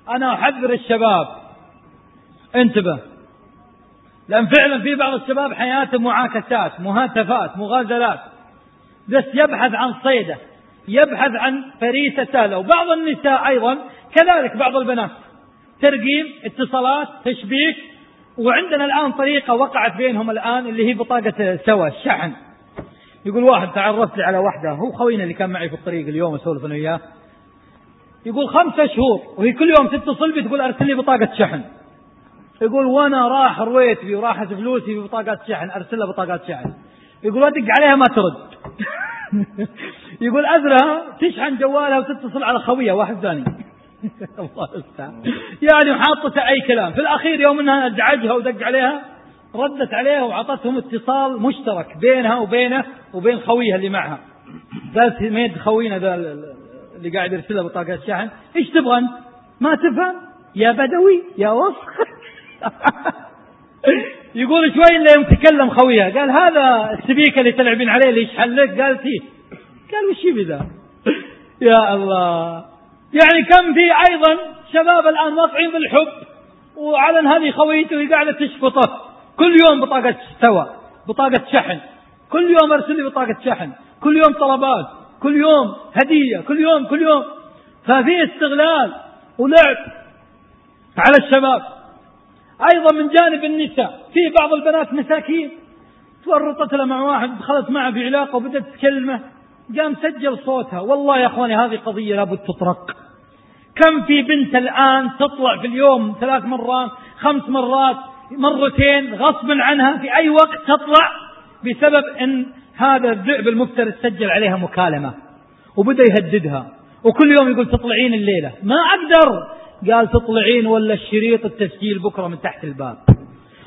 أنا أحذر الشباب انتبه لأن فعلا في بعض الشباب حياته معاكسات مهاتفات مغازلات. بس يبحث عن صيدة يبحث عن فريسة سهلة. وبعض النساء أيضا كذلك بعض البنات. ترقيم اتصالات تشبيك. وعندنا الآن طريقة وقعت بينهم الآن اللي هي بطاقة سوا الشحن. يقول واحد تعرفت على واحدة هو خوينا اللي كان معي في الطريق اليوم أسولف أنا وياه. يقول خمسة شهور وهي كل يوم تتصل بي تقول أرسل لي بطاقة شحن. يقول وأنا راح رويتبي وراحت فلوسي في بطاقات شحن ارسل لها بطاقات شحن. يقول ادق عليها ما ترد. يقول اذرها تشحن جوالها وتتصل على خويها. واحد ثاني. الله المستعان يعني حاطة أي كلام. في الأخير يوم إنها أزعجها ودق عليها ردت عليها وعطتهم اتصال مشترك بينها وبينه وبين خويها اللي معها. قالت ميد خوينا ذا اللي قاعد يرسلها بطاقة شحن. إيش تبغى أنت؟ ما تفهم؟ يا بدوي يا وسخ. يقول شوي إلا يوم تكلم خويها قال هذا السبيكة اللي تلعبين عليه اللي يشحن لك؟ قال فيه قال وش بذا يا الله. يعني كم في أيضا شباب الآن واقعين بالحب. وعلن هذه خويته قاعدة تشفطه. كل يوم بطاقة سوا بطاقة شحن. كل يوم أرسل لي بطاقة شحن. كل يوم طلبات. كل يوم هدية. كل يوم كل يوم. ففي استغلال ولعب على الشباب. أيضا من جانب النساء. في بعض البنات مساكين. تورطت لها مع واحد دخلت معه في علاقة وبدأت تكلمه. قام سجل صوتها. والله يا أخواني هذه قضية لابد تطرق. كم في بنت الآن تطلع في اليوم ثلاث مرات خمس مرات مرتين غصبا عنها في أي وقت تطلع؟ بسبب أن هذا الذئب المفترس سجل عليها مكالمة. وبدأ يهددها. وكل يوم يقول تطلعين الليلة. ما أقدر. قال تطلعين ولا الشريط التسجيل بكرة من تحت الباب.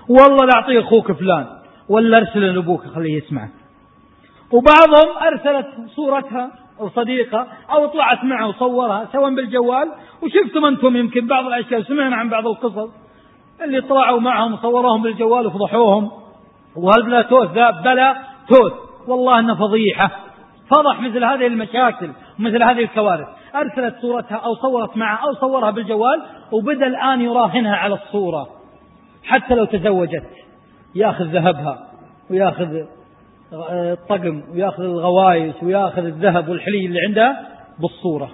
والله لا أعطيه أخوك فلان ولا أرسل لأبوك خليه يسمعك. وبعضهم أرسلت صورتها أو صديقة أو طلعت معه وصورها سواء بالجوال. وشفتم أنتم يمكن بعض الأشياء سمعنا عن بعض القصص. اللي طلعوا معهم وصوروهم بالجوال وفضحوهم. وهل بلا توث ذا بلا توث. والله إنه فضيحة. فضح مثل هذه المشاكل ومثل هذه الكوارث. أرسلت صورتها أو صورت معها أو صورها بالجوال وبدأ الآن يراهنها على الصورة حتى لو تزوجت ياخذ ذهبها وياخذ الطقم وياخذ الغوايش وياخذ الذهب والحلي اللي عندها بالصورة.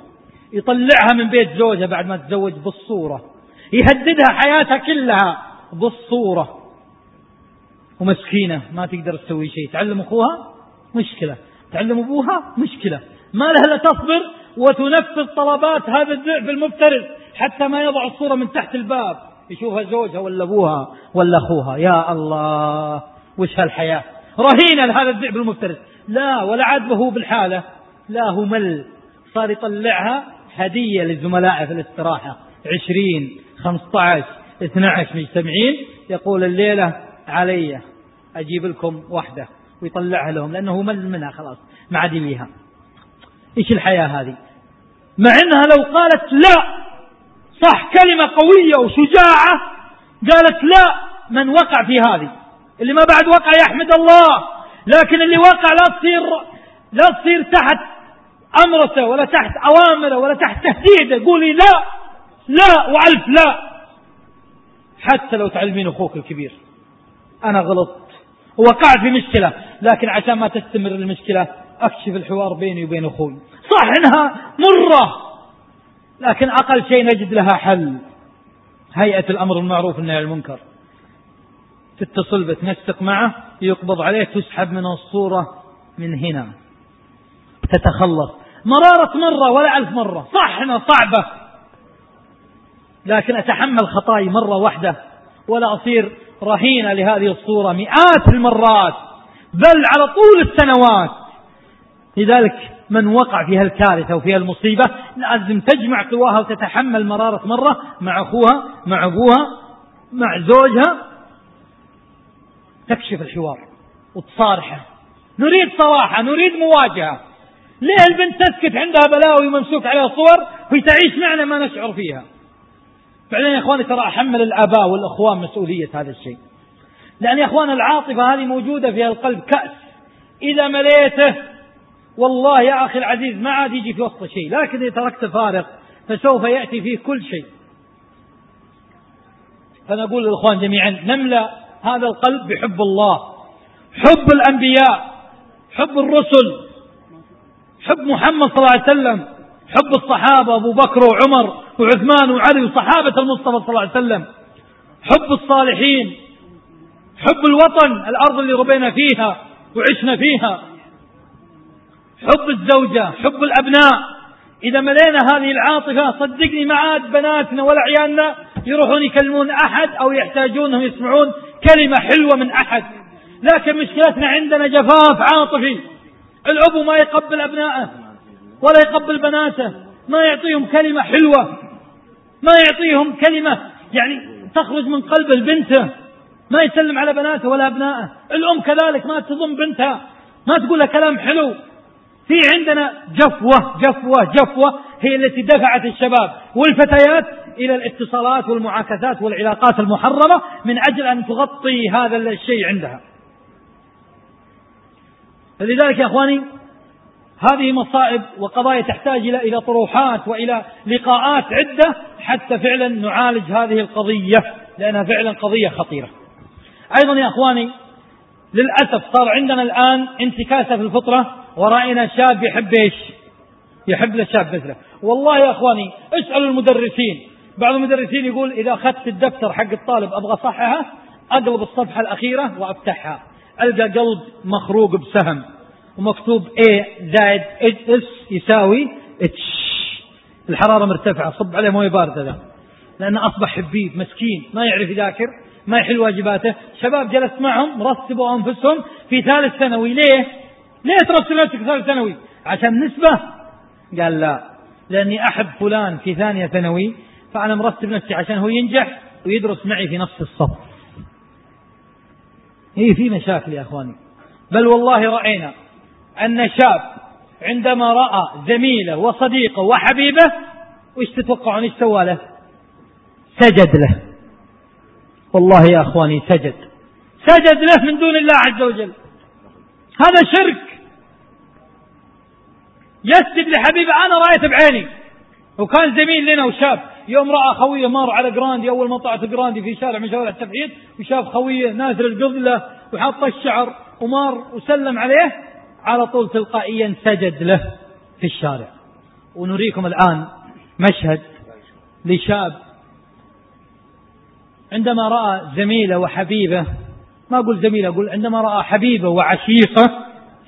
يطلعها من بيت زوجها بعد ما تزوج بالصورة. يهددها حياتها كلها بالصورة. ومسكينة ما تقدر تسوي شيء. تعلم أخوها؟ مشكلة. تعلم أبوها؟ مشكلة. ما لها إلا تصبر وتنفذ طلبات هذا الذئب المفترس حتى ما يضع الصورة من تحت الباب. يشوفها زوجها ولا أبوها ولا أخوها. يا الله وش هالحياة؟ رهينة لهذا الذئب المفترس. لا ولا عاد هو بالحالة. لا هو مل. صار يطلعها هدية لزملائه في الاستراحة. عشرين خمسة عشر اثنى عشر مجتمعين. يقول الليلة علي أجيب لكم واحدة. ويطلعها لهم لأنه مل منها خلاص ما عاد يبيها. إيش الحياة هذه؟ مع أنها لو قالت لا صح كلمة قوية وشجاعة قالت لا من وقع في هذه؟ اللي ما بعد وقع يحمد الله لكن اللي وقع لا تصير لا تصير تحت أمرته ولا تحت أوامره ولا تحت تهديده. قولي لا لا وألف لا. حتى لو تعلمين أخوك الكبير أنا غلطت ووقعت في مشكلة لكن عشان ما تستمر المشكلة أكشف الحوار بيني وبين أخوي. صح إنها مرة لكن أقل شيء نجد لها حل. هيئة الأمر بالمعروف والنهي عن المنكر. تتصل بتنسق معه يقبض عليه تسحب من الصورة من هنا. تتخلص. مرارة مرة ولا ألف مرة. صح إنها صعبة. لكن أتحمل خطاي مرة واحدة ولا أصير رهينة لهذه الصورة مئات المرات. بل على طول السنوات. لذلك من وقع في هالكارثة وفي هالمصيبة لازم تجمع قواها وتتحمل مرارة مرة مع أخوها مع أبوها مع زوجها. تكشف الحوار وتصارحه. نريد صراحة نريد مواجهة. ليه البنت تسكت عندها بلاوي وممسوك عليها صور وهي تعيش معنا ما نشعر فيها؟ فعلا يا إخواني ترى أحمل الآباء والأخوان مسؤولية هذا الشيء. لأن يا إخوان العاطفة هذه موجودة في القلب كأس. إذا مليته والله يا أخي العزيز ما عاد يجي في وسط شيء، لكن إذا تركته فارغ فسوف يأتي فيه كل شيء. فنقول للإخوان جميعا نملأ هذا القلب بحب الله، حب الأنبياء، حب الرسل، حب محمد صلى الله عليه وسلم، حب الصحابة أبو بكر وعمر وعثمان وعلي وصحابة المصطفى صلى الله عليه وسلم حب الصالحين حب الوطن الأرض اللي ربينا فيها وعشنا فيها حب الزوجة حب الأبناء. إذا ملينا هذه العاطفة صدقني ما عاد بناتنا ولا عيالنا يروحون يكلمون أحد أو يحتاجونهم يسمعون كلمة حلوة من أحد. لكن مشكلتنا عندنا جفاف عاطفي. الأب ما يقبل أبنائه ولا يقبل بناته. ما يعطيهم كلمة حلوة. ما يعطيهم كلمة يعني تخرج من قلب البنت. ما يسلم على بناته ولا أبنائه. الأم كذلك ما تضم بنتها. ما تقول لها كلام حلو. في عندنا جفوة جفوة جفوة هي التي دفعت الشباب والفتيات إلى الاتصالات والمعاكسات والعلاقات المحرمة من أجل أن تغطي هذا الشيء عندها فلذلك يا أخواني هذه مصائب وقضايا تحتاج إلى إلى طروحات وإلى لقاءات عدة حتى فعلا نعالج هذه القضية لأنها فعلا قضية خطيرة. أيضا يا أخواني للأسف صار عندنا الآن انتكاسة في الفطرة ورأينا شاب يحب إيش؟ يحب الشاب مثله، والله يا أخواني اسألوا المدرسين، بعض المدرسين يقول إذا أخذت الدفتر حق الطالب أبغى صححه أقلب الصفحة الأخيرة وأفتحها، ألقى قلب مخروق بسهم ومكتوب A زائد S يساوي H الحرارة مرتفعة صب عليه موية باردة ذا. لأنه أصبح حبيب مسكين ما يعرف يذاكر. ما يحل واجباته. شباب جلست معهم رتبوا أنفسهم في ثالث ثانوي ليه؟ ليه ترتب نفسك ثالث ثانوي عشان نسبة. قال لا لأني أحب فلان في ثانية ثانوي فأنا مرتب نفسي عشان هو ينجح ويدرس معي في نفس الصف. هي في مشاكل يا أخواني. بل والله رأينا أن شاب عندما رأى زميلة وصديقة وحبيبة وش تتوقعون إيش سوى له؟ سجد له. والله يا أخواني سجد. سجد له من دون الله عز وجل. هذا شرك. يسجد لحبيبه أنا رايته بعيني. وكان زميل لنا وشاب. يوم رأى خويه مر على جراندي أول ما طلعت جراندي في شارع من شوارع التبعيد وشاف خويه نازل القبله وحط الشعر ومر وسلم عليه. على طول تلقائيا سجد له في الشارع. ونريكم الآن مشهد لشاب عندما رأى زميلة وحبيبة ما أقول زميلة أقول عندما رأى حبيبة وعشيقة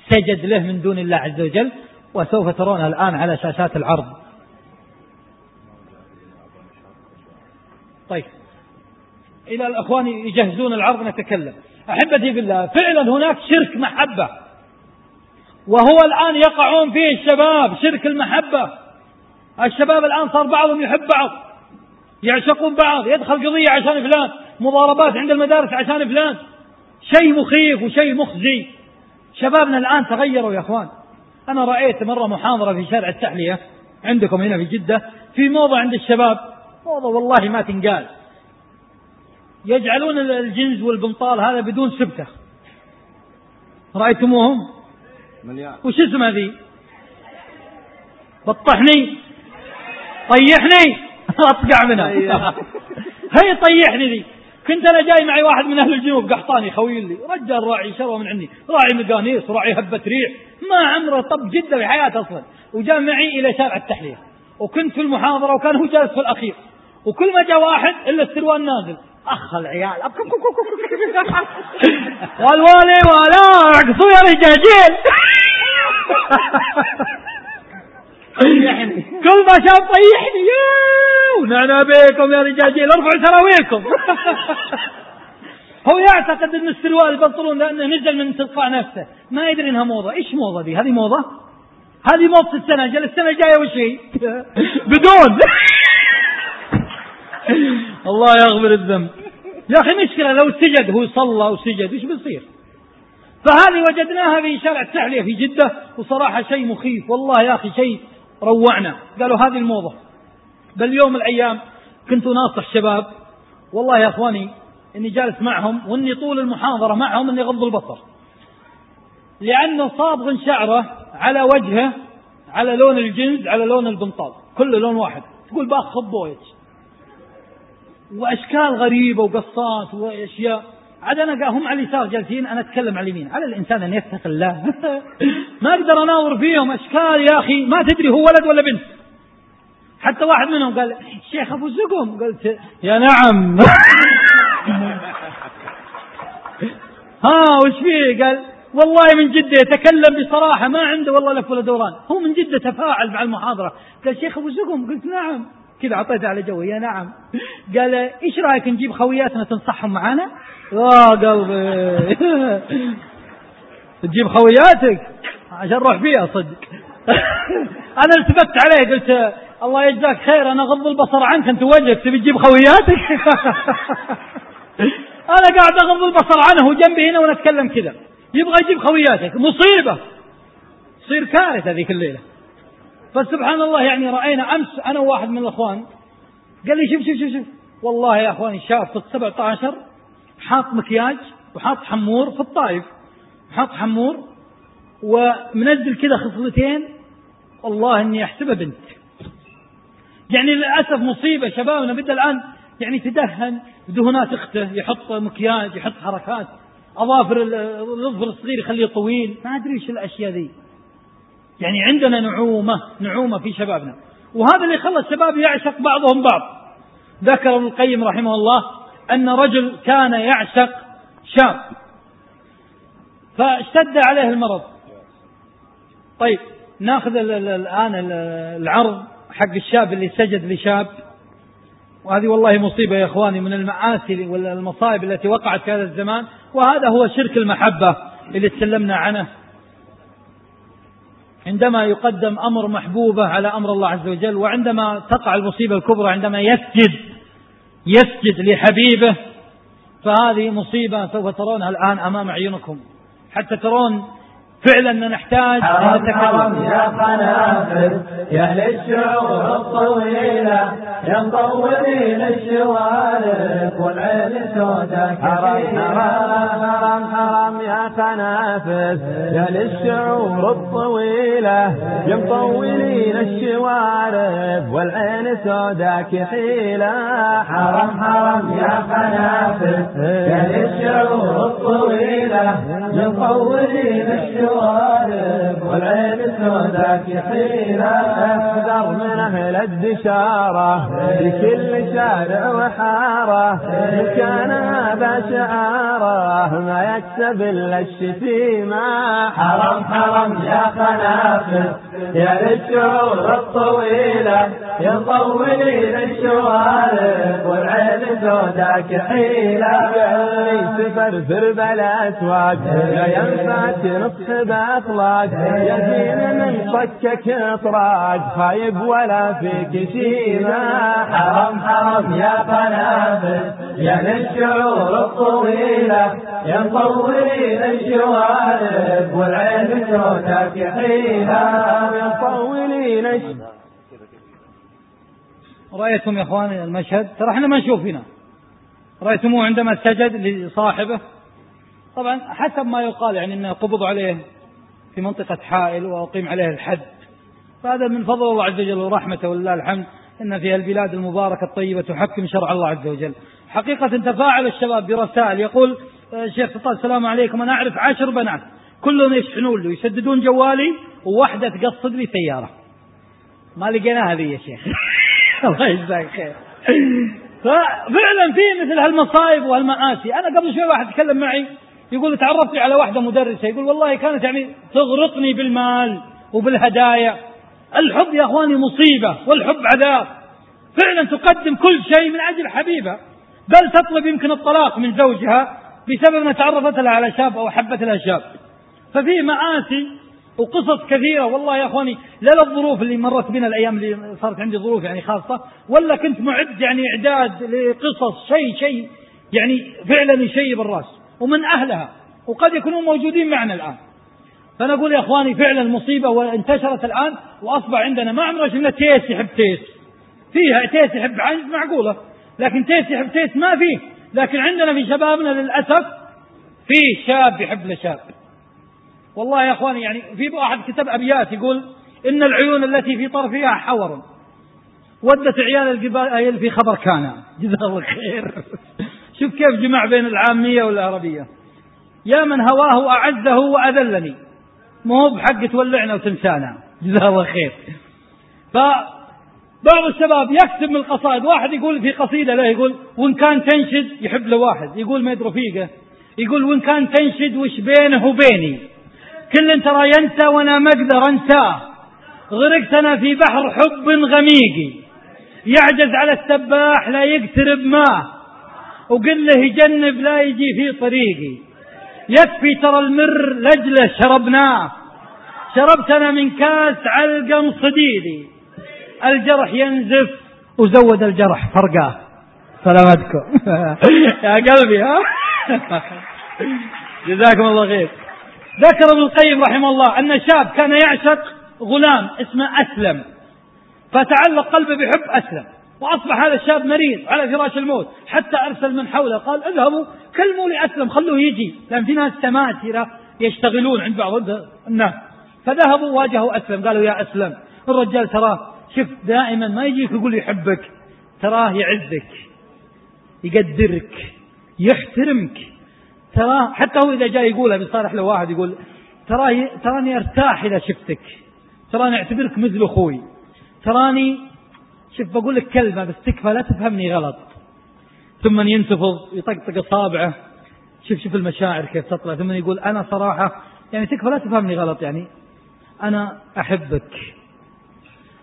سجد له من دون الله عز وجل وسوف ترونها الآن على شاشات العرض. طيب. إلى الأخوان يجهزون العرض نتكلم. أحبتي بالله فعلا هناك شرك محبة. وهو الآن يقعون فيه الشباب شرك المحبة. الشباب الآن صار بعضهم يحب بعض. يعشقون بعض يدخل قضية عشان فلان مضاربات عند المدارس عشان فلان. شيء مخيف وشيء مخزي. شبابنا الآن تغيروا يا أخوان. أنا رأيت مرة محاضرة في شارع التحلية عندكم هنا في جدة في موضة عند الشباب. موضة والله ما تنقال. يجعلون الجنز والبنطال هذا بدون سبكة. رأيتموهم؟ مليان. وش اسمها ذي بطحني. طيحني. اطقع منها. هي طيحني ذي. كنت أنا جاي معي واحد من أهل الجنوب قحطاني خوي لي رجال راعي شروه من عندي راعي مقانيس راعي هبة ريح. ما عمره طب جدة في حياته أصلا. وجاء معي إلى شارع التحليه وكنت في المحاضرة وكان هو جالس في الأخير. وكل ما جاء واحد إلا السروال نازل. أخ العيال. والوالي ولا رقصوا يا رجاجيل كل ما شاف طيحني ونعنا بيكم يا رجاجيل ارفعوا سراويلكم. هو يعتقد إن السروال البنطلون لأنه نزل من تلقاء نفسه. ما يدري إنها موضة. إيش موضة دي؟ هذه موضة؟ هذه موضة السنة. جل السنة الجايه وش هي؟ بدون. الله يغفر الذنب. يا أخي مشكلة لو سجد هو صلى وسجد إيش بيصير؟ فهذه وجدناها في شارع التحلية في جدة وصراحة شيء مخيف. والله يا أخي شيء روعنا. قالوا هذه الموضة. بل يوم الأيام كنت ناصح شباب. والله يا أخواني إني جالس معهم وإني طول المحاضرة معهم إني غض البصر. لأنه صابغ شعره على وجهه على لون الجنز على لون البنطال. كله لون واحد. تقول باخذ بويج وأشكال غريبة وقصات وأشياء. عاد أنا هم على اليسار جالسين أنا أتكلم على اليمين. على الإنسان أن يتقي الله. ما أقدر أناظر فيهم. أشكال يا أخي ما تدري هو ولد ولا بنت. حتى واحد منهم قال شيخ أبو زقم قلت يا نعم. ها وش فيه؟ قال والله من جدة يتكلم بصراحة ما عنده والله لف ولا دوران. هو من جدة تفاعل مع المحاضرة. قال شيخ أبو زقم قلت نعم. كذا اعطيته على جوي. يا نعم. قال إيش رأيك نجيب خوياتنا تنصحهم معانا؟ يا قلبي. تجيب خوياتك؟ عشان نروح فيها صدق. أنا التفت عليه قلت الله يجزاك خير أنا غض البصر عنك أنت وجهك تبي تجيب خوياتك؟ أنا قاعد أغض البصر عنه وجنبي هنا ونتكلم كذا. يبغى يجيب خوياتك مصيبة. تصير كارثة ذيك الليلة. فسبحان الله يعني رأينا أمس أنا وواحد من الأخوان قال لي شوف شوف شوف شوف. والله يا إخواني شاب في السبع عشر حاط مكياج وحاط حمور في الطائف. حاط حمور ومنزل كذا خصلتين. والله إني أحسبها بنت. يعني للأسف مصيبة شبابنا بدا الآن يعني تدهن دهونات أخته يحط مكياج يحط حركات أظافر الأظفر الصغير يخليه طويل. ما أدري إيش الأشياء ذي. يعني عندنا نعومة نعومة في شبابنا. وهذا اللي خلى الشباب يعشق بعضهم بعض. ذكر ابن القيم رحمه الله أن رجل كان يعشق شاب. فاشتد عليه المرض. طيب ناخذ الآن العرض حق الشاب اللي سجد لشاب. وهذه والله مصيبة يا إخواني من المآسي والمصائب التي وقعت في هذا الزمان. وهذا هو شرك المحبة اللي تكلمنا عنه. عندما يقدم أمر محبوبة على أمر الله عز وجل وعندما تقع المصيبة الكبرى عندما يسجد يسجد لحبيبه فهذه مصيبة سوف ترونها الآن أمام عيونكم. حتى ترون فعلا نحتاج أن نتكلم يا قنافل يا للشعور الطويلة. يا مطولين الشوارب والعين سوداء حرام حرام حرام حرام يا قنافل يا للشعور الطويلة يا مطولين الشوارب والعين سوداء كحيلة حرام حرام يا قنافل يا للشعور الطويلة يا مطولين الشوارب الشوارب والعين سوداك حيلة. احذر من أهل الدشارة بكل شارع وحارة كان هذا شعارة ما يكسب إلا الشتيمة. حرام حرام يا خنافر يا للشعور الطويلة يا مطولين الشوارب والعين سوداك حيلة اللي سفر في البلاسواق لا ينفع نصح بأخلاق. يهين من صكك إطراق خايب ولا فيك شيمة حرام حرام يا قنافل يا للشعور الطويلة يا مطولين الشوارب والعين حيلة يا مطولين رأيتم يا أخواني المشهد؟ ترى إحنا ما نشوف هنا. رأيتموه عندما سجد لصاحبه؟ طبعا حسب ما يقال يعني إنه قبض عليه في منطقة حائل وأقيم عليه الحد. فهذا من فضل الله عز وجل ورحمته ولله الحمد أن في البلاد المباركة الطيبة تحكم شرع الله عز وجل. حقيقة تفاعل الشباب برسائل. يقول شيخ سلطان السلام عليكم. أنا أعرف عشر بنات كلهم يشحنون له يسددون جوالي وواحدة تقصد لي سيارة. ما لقيناها ذي يا شيخ. الله يجزاك خير. ففعلا في مثل هالمصايب وهالمآسي. أنا قبل شوي واحد تكلم معي يقول تعرفت على واحدة مدرسة يقول والله كانت يعني تغرقني بالمال وبالهدايا. الحب يا أخواني مصيبة والحب عذاب. فعلا تقدم كل شيء من أجل حبيبة. بل تطلب يمكن الطلاق من زوجها. بسبب انها تعرفت لها على شاب أو احبت لها شاب. ففي مآسي وقصص كثيرة. والله يا أخواني لا الظروف اللي مرت بنا الأيام اللي صارت عندي ظروف يعني خاصة ولا كنت معد يعني إعداد لقصص شيء شيء يعني فعلا يشيب الرأس ومن أهلها وقد يكونوا موجودين معنا الآن. فنقول يا إخواني فعلا المصيبة وانتشرت الآن وأصبح عندنا ما عمرنا شفنا تيس يحب تيس. فيها تيس يحب عنز معقولة لكن تيس يحب تيس ما فيه. لكن عندنا في شبابنا للأسف في شاب يحب لشاب. والله يا إخواني يعني في واحد كتب أبيات يقول إن العيون التي في طرفها حور. ودت عيال القبائل في خبر كان. جزاه الله خير. شوف كيف جمع بين العامية والعربية. يا من هواه أعزه وأذلني. ما هو بحق تولعنا وتنسانا. جزاه الله خير. فبعض الشباب يكتب من القصائد. واحد يقول في قصيدة له يقول وإن كان تنشد يحب له واحد. يقول ما رفيقه يقول وإن كان تنشد وش بينه وبيني كل ترى ينسى وأنا ما أقدر أنساه غرقت أنا في بحر حب غميقي يعجز على السباح لا يقترب ماه وقل له يجنب لا يجي في طريقي يكفي ترى المر لجله شربناه شربت أنا من كاس علقم صديدي الجرح ينزف. وزود الجرح فرقاه سلامتكم يا قلبي ها؟ جزاكم الله خير. ذكر ابن القيم رحمه الله أن شاب كان يعشق غلام اسمه أسلم. فتعلق قلبه بحب أسلم. وأصبح هذا الشاب مريض على فراش الموت. حتى أرسل من حوله قال اذهبوا كلموا لأسلم خلوه يجي. لأن في ناس تماثلة يشتغلون عند بعض الناس. فذهبوا واجهوا أسلم قالوا يا أسلم الرجال تراه شوف دائما ما يجيك يقول يحبك تراه يعزك يقدرك يحترمك تراه حتى هو إذا جاء يقولها بيصارح له واحد يقول تراني تراني أرتاح إذا شفتك تراني أعتبرك مثل أخوي تراني شوف بقول لك كلمة بس تكفى لا تفهمني غلط. ثم ينتفض يطقطق أصابعه شوف شوف المشاعر كيف تطلع ثم يقول أنا صراحة يعني تكفى لا تفهمني غلط يعني أنا أحبك.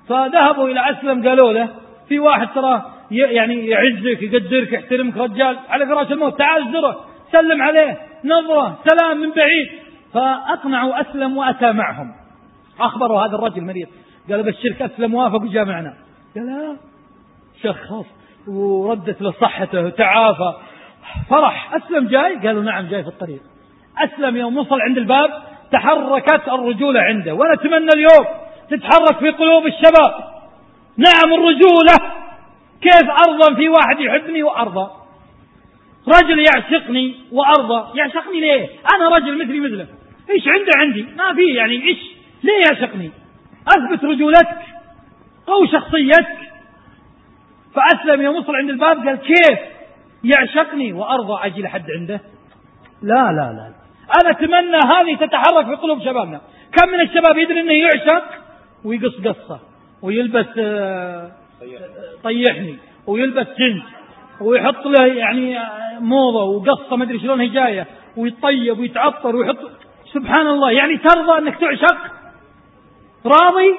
فذهبوا إلى أسلم قالوا له في واحد ترى يعني يعزك يقدرك يحترمك رجال على فراش الموت تعال زره سلم عليه نظرة سلام من بعيد. فأقنعوا أسلم وأتى معهم. أخبروا هذا الرجل مريض. قال بشرك أسلم وافق وجاء معنا. قال شخص وردت له صحته وتعافى فرح أسلم جاي؟ قالوا نعم جاي في الطريق. أسلم يوم وصل عند الباب تحركت الرجولة عنده. ونتمنى اليوم تتحرك في قلوب الشباب. نعم الرجولة كيف أرضى في واحد يحبني وأرضى؟ رجل يعشقني وأرضى. يعشقني ليه؟ أنا رجل مثلي مثله. إيش عنده عندي؟ ما في يعني. إيش؟ ليه يعشقني؟ أثبت رجولتك. قو شخصيتك. فأسلم يوم وصل عند الباب. قال كيف يعشقني وأرضى؟ أجي لحد عنده. لا لا لا. أنا أتمنى هذه تتحرك في قلوب شبابنا. كم من الشباب يدري أنه يعشق؟ ويقص قصة ويلبس آه، طيحني. ويلبس جنس ويحط له يعني موضة وقصة ما أدري شلون هي جاية ويطيب ويتعطر ويحط سبحان الله يعني ترضى أنك تعشق. راضي؟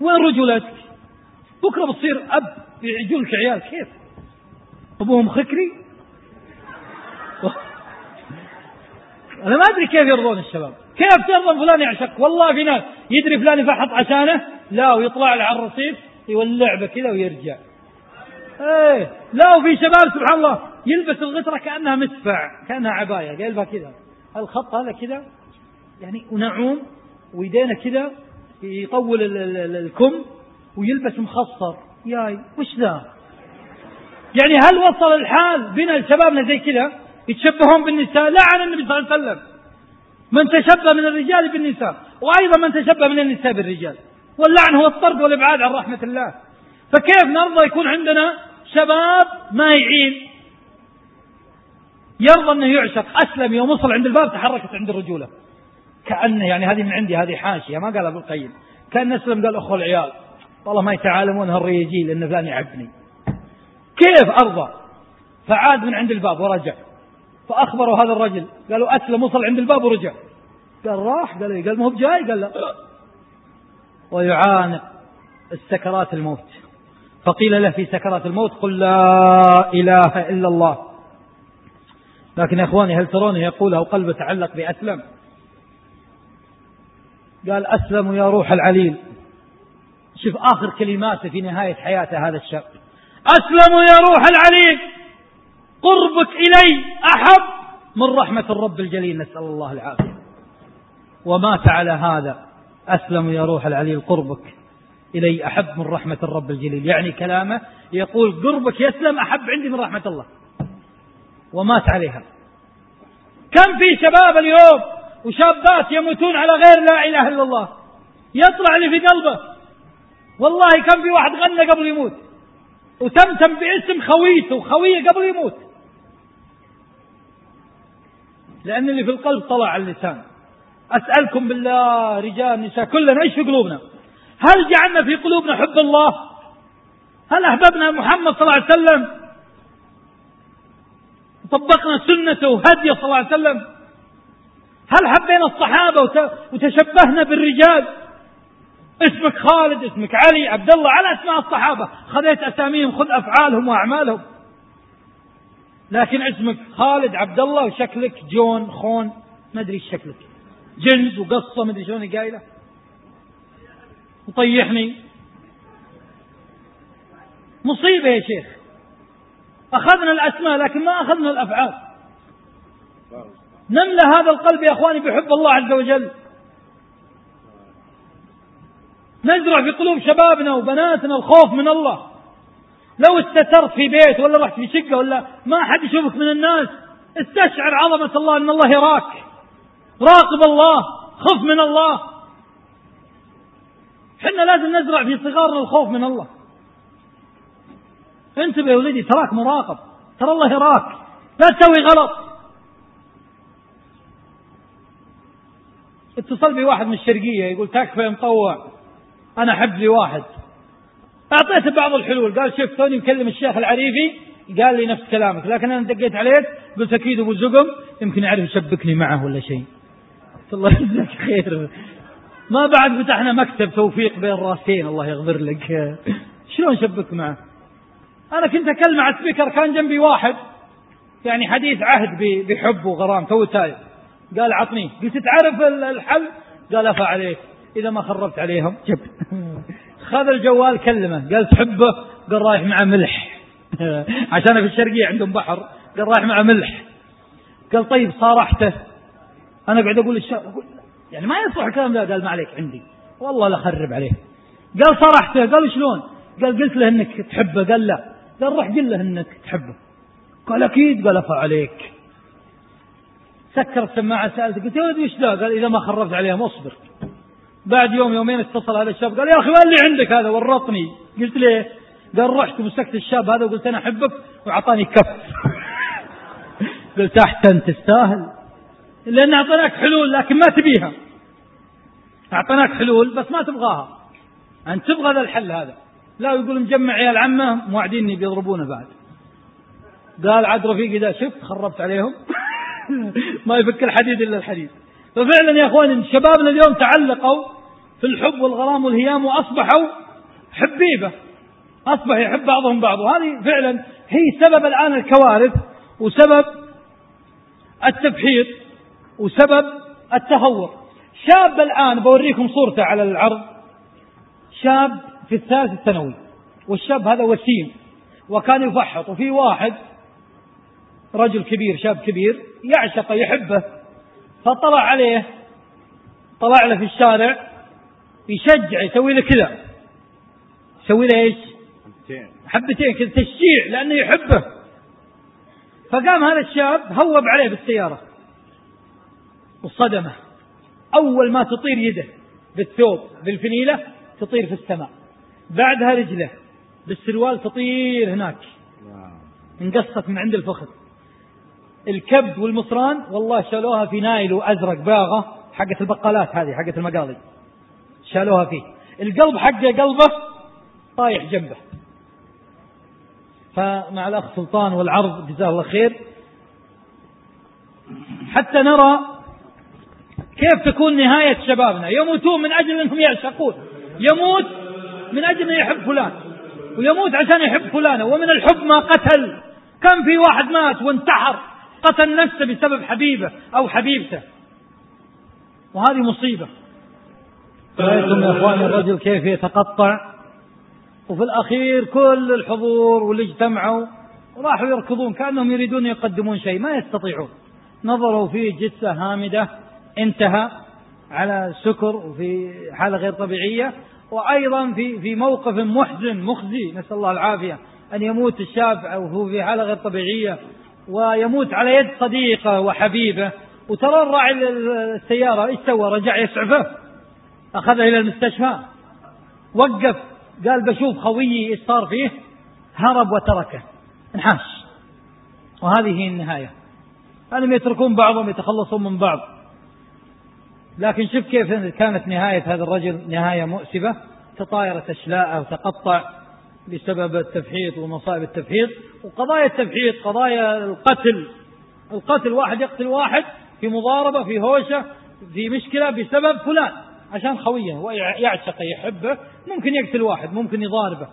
وين رجولتك بكرة بتصير أب يجونك عيال كيف؟ أبوهم خكري؟ أنا ما أدري كيف يرضون الشباب. كيف ترضى فلان يعشق؟ والله في ناس يدري فلان يفحط عشانه لا ويطلع له على الرصيف يولع به كذا ويرجع. إيه لا وفي شباب سبحان الله يلبس الغترة كأنها مدفع كأنها عباية قلبها كذا. الخط هذا كذا يعني ونعوم ويدينه كذا يطول الكم ويلبس مخصر. ياي وش ذا؟ يعني هل وصل الحال بنا شبابنا زي كذا؟ يتشبهون بالنساء لا عن النبي صلى الله عليه وسلم. من تشبه من الرجال بالنساء وأيضا من تشبه من النساء بالرجال. واللعن هو الطرد والإبعاد عن رحمة الله. فكيف نرضى يكون عندنا شباب مايعين يرضى أنه يعشق أسلم يوم وصل عند الباب تحركت عند الرجولة. كأنه يعني هذه من عندي هذه حاشية ما قال أبو القيم. كأن أسلم قال أخو العيال والله ما يتعالمون هالريجي لأن فلان يعبني. كيف أرضى؟ فعاد من عند الباب ورجع. فأخبروا هذا الرجل قالوا أسلم وصل عند الباب ورجع. قال راح قال إيه؟ قال ما هو بجاي قال لا. ويعانق السكرات الموت. فقيل له في سكرات الموت قل لا إله إلا الله. لكن يا إخواني هل ترونه يقولها وقلبه تعلق بأسلم؟ قال أسلم يا روح العليل. شوف آخر كلماته في نهاية حياته هذا الشاب. أسلم يا روح العليل. قربك إلي أحب من رحمة الرب الجليل. نسأل الله العافية. ومات على هذا. أسلم يا روح العليل قربك إلي أحب من رحمة الرب الجليل. يعني كلامه يقول قربك يسلم أحب عندي من رحمة الله. ومات عليها. كم في شباب اليوم وشابات يموتون على غير لا إله إلا الله. يطلع لي في قلبه. والله كم في واحد غنى قبل يموت. وتمتم باسم خويته وخويه قبل يموت. لأن اللي في القلب طلع على اللسان. أسألكم بالله رجال نساء كلنا إيش في قلوبنا؟ هل جعلنا في قلوبنا حب الله؟ هل أحببنا محمد صلى الله عليه وسلم؟ طبقنا سنته وهديه صلى الله عليه وسلم؟ هل حبينا الصحابة وتشبهنا بالرجال؟ اسمك خالد اسمك علي عبد الله على أسماء الصحابة. خذيت أساميهم خذ أفعالهم وأعمالهم. لكن اسمك خالد عبد الله وشكلك جون خون ما أدري شكلك. جنز وقصة ما أدري شلون قايلة. وطيحني. مصيبة يا شيخ. أخذنا الأسماء لكن ما أخذنا الأفعال. نملى هذا القلب يا أخواني بحب الله عز وجل. نزرع في قلوب شبابنا وبناتنا الخوف من الله. لو استترت في بيت ولا رحت في شقة ولا ما أحد يشوفك من الناس استشعر عظمة الله أن الله يراك. راقب الله خف من الله. حنا لازم نزرع في صغارنا الخوف من الله. انتبه يا ولدي تراك مراقب ترى الله يراك لا تسوي غلط. اتصل بي واحد من الشرقية يقول تكفى مطوع؟ أنا أحب لي واحد. أعطيته بعض الحلول قال شوف توني مكلم الشيخ العريفي قال لي نفس كلامك لكن أنا دقيت عليك قلت أكيد أبو زقم يمكن يعرف يشبكني معه ولا شيء. الله يجزاك خير. ما بعد فتحنا مكتب توفيق بين راسين الله يغفر لك. شلون شبك معه؟ أنا كنت أكلم على سبيكر كان جنبي واحد. يعني حديث عهد بحب وغرام تو تايب قال عطني. قلت تعرف الحل؟ قال أفا عليك. إذا ما خربت عليهم جب. خذ الجوال كلمه. قال تحبه؟ قال رايح مع ملح. عشان في الشرقية عندهم بحر. قال رايح مع ملح. قال طيب صارحته. أنا قاعد أقول الشاب أقول يعني ما يصلح الكلام ذا قال ما عليك عندي. والله لا خرب عليه. قال صرحته قال شلون؟ قال قلت له إنك تحبه. قال لا. قال روح قل له إنك تحبه. قال أكيد. قال أفا عليك. سكر السماعة سألته. قلت يا ولدي وش ذا؟ قال إذا ما خربت عليهم أصبر. بعد يوم يومين اتصل هذا الشاب. قال يا أخي وين اللي عندك هذا؟ ورطني. قلت ليه قال رحت ومسكت الشاب هذا وقلت أنا أحبك وأعطاني كف. قلت أحسن تستاهل. لأن أعطيناك حلول لكن ما تبيها. أعطيناك حلول بس ما تبغاها. أنت تبغى ذا الحل هذا. لا يقول مجمع عيال عمه موعديني بيضربونه بعد. قال عاد رفيقي ذا شفت خربت عليهم. ما يفك الحديد إلا الحديد. ففعلا يا إخواني شبابنا اليوم تعلقوا في الحب والغرام والهيام وأصبحوا حبيبة. أصبح يحب بعضهم بعض. وهذه فعلا هي سبب الآن الكوارث وسبب التبحيط وسبب التهور. شاب الآن بوريكم صورته على العرض. شاب في الثالث الثانوي. والشاب هذا وسيم. وكان يفحط. وفي واحد رجل كبير شاب كبير يعشقه يحبه. فطلع عليه طلع له في الشارع يشجع يسوي له كذا. يسوي له إيش؟ حبتين كذا تشجيع لأنه يحبه. فقام هذا الشاب هوب عليه بالسيارة. وصدمه أول ما تطير يده بالثوب بالفنيلة تطير في السماء. بعدها رجله بالسروال تطير هناك. انقصت من عند الفخذ. الكبد والمصران والله شالوها في نايل وأزرق باغة حقة البقالات هذه حقة المقاضي شالوها فيه. القلب حقه قلبه طايح جنبه. فمع الأخ سلطان والعرض جزاه الله خير. حتى نرى كيف تكون نهاية شبابنا؟ يموتون من أجل أنهم يعشقون. يموت من أجل أن يحب فلان ويموت عشان يحب فلانة ومن الحب ما قتل. كم في واحد مات وانتحر قتل نفسه بسبب حبيبه أو حبيبته. وهذه مصيبة. رأيتم يا أخواني الرجل كيف يتقطع؟ وفي الأخير كل الحضور واللي اجتمعوا راحوا يركضون كأنهم يريدون يقدمون شيء ما يستطيعون. نظروا فيه جثة هامدة. انتهى على سكر وفي حالة غير طبيعية وأيضا في في موقف محزن مخزي نسأل الله العافية أن يموت الشاب وهو في حالة غير طبيعية ويموت على يد صديقه وحبيبه. وترى الراعي السيارة إيش سوى؟ رجع يسعفه. أخذه إلى المستشفى. وقف. قال بشوف خويي إيش صار فيه؟ هرب وتركه. انحاش. وهذه هي النهاية. أنهم يتركون بعضهم يتخلصون من بعض؟ لكن شوف كيف كانت نهاية هذا الرجل نهاية مؤسفة تطايرت أشلاءه وتقطع بسبب التفحيط ومصائب التفحيط. وقضايا التفحيط قضايا القتل. القتل واحد يقتل واحد في مضاربة في هوشة في مشكلة بسبب فلان عشان خويه ويعشقه يحبه ممكن يقتل واحد ممكن يضاربه.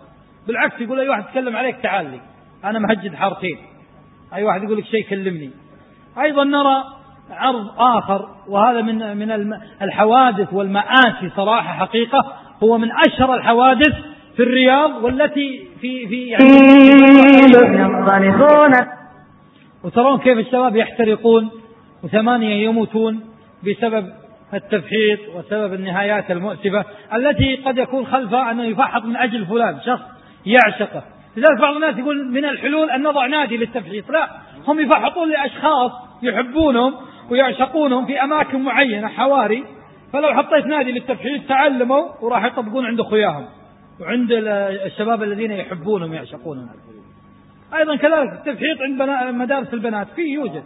بالعكس يقول أي واحد تكلم عليك تعال لي أنا مهجد حارتين. أي واحد يقول لك شيء كلمني. أيضا نرى عرض آخر وهذا من من الحوادث والمآسي صراحة حقيقة هو من أشهر الحوادث في الرياض والتي في في يعني وترون كيف الشباب يحترقون وثمانية يموتون بسبب التفحيط وسبب النهايات المؤسفة التي قد يكون خلفها أنه يفحط من أجل فلان شخص يعشقه. لذلك بعض الناس يقول من الحلول أن نضع نادي للتفحيط. لا هم يفحطون لأشخاص يحبونهم ويعشقونهم في أماكن معينة حواري. فلو حطيت نادي للتفحيط تعلموا وراح يطبقون عند أخوياهم. وعند الشباب الذين يحبونهم ويعشقونهم أيضا كذلك التفحيط عند مدارس البنات فيه يوجد.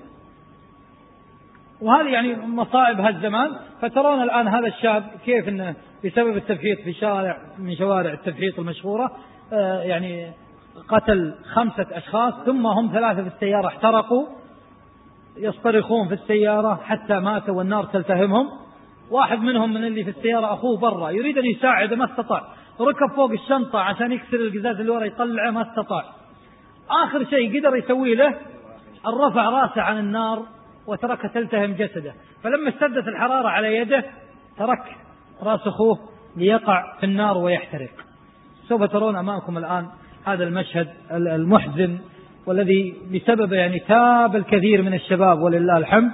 وهذه يعني مصائب هالزمان. فترون الآن هذا الشاب كيف أنه بسبب التفحيط في شارع من شوارع التفحيط المشهورة آه، يعني قتل خمسة أشخاص ثم هم ثلاثة في السيارة احترقوا. يصطرخون في السيارة حتى ماتوا والنار تلتهمهم. واحد منهم من اللي في السيارة أخوه برا يريد أن يساعده ما استطاع. ركب فوق الشنطة عشان يكسر القزاز اللي ورا يطلعه ما استطاع. آخر شيء قدر يسوي له رفع رأسه عن النار وترك تلتهم جسده. فلما اشتدت الحرارة على يده ترك رأس أخوه ليقع في النار ويحترق. سوف ترون أمامكم الآن هذا المشهد المحزن والذي بسببه يعني تاب الكثير من الشباب ولله الحمد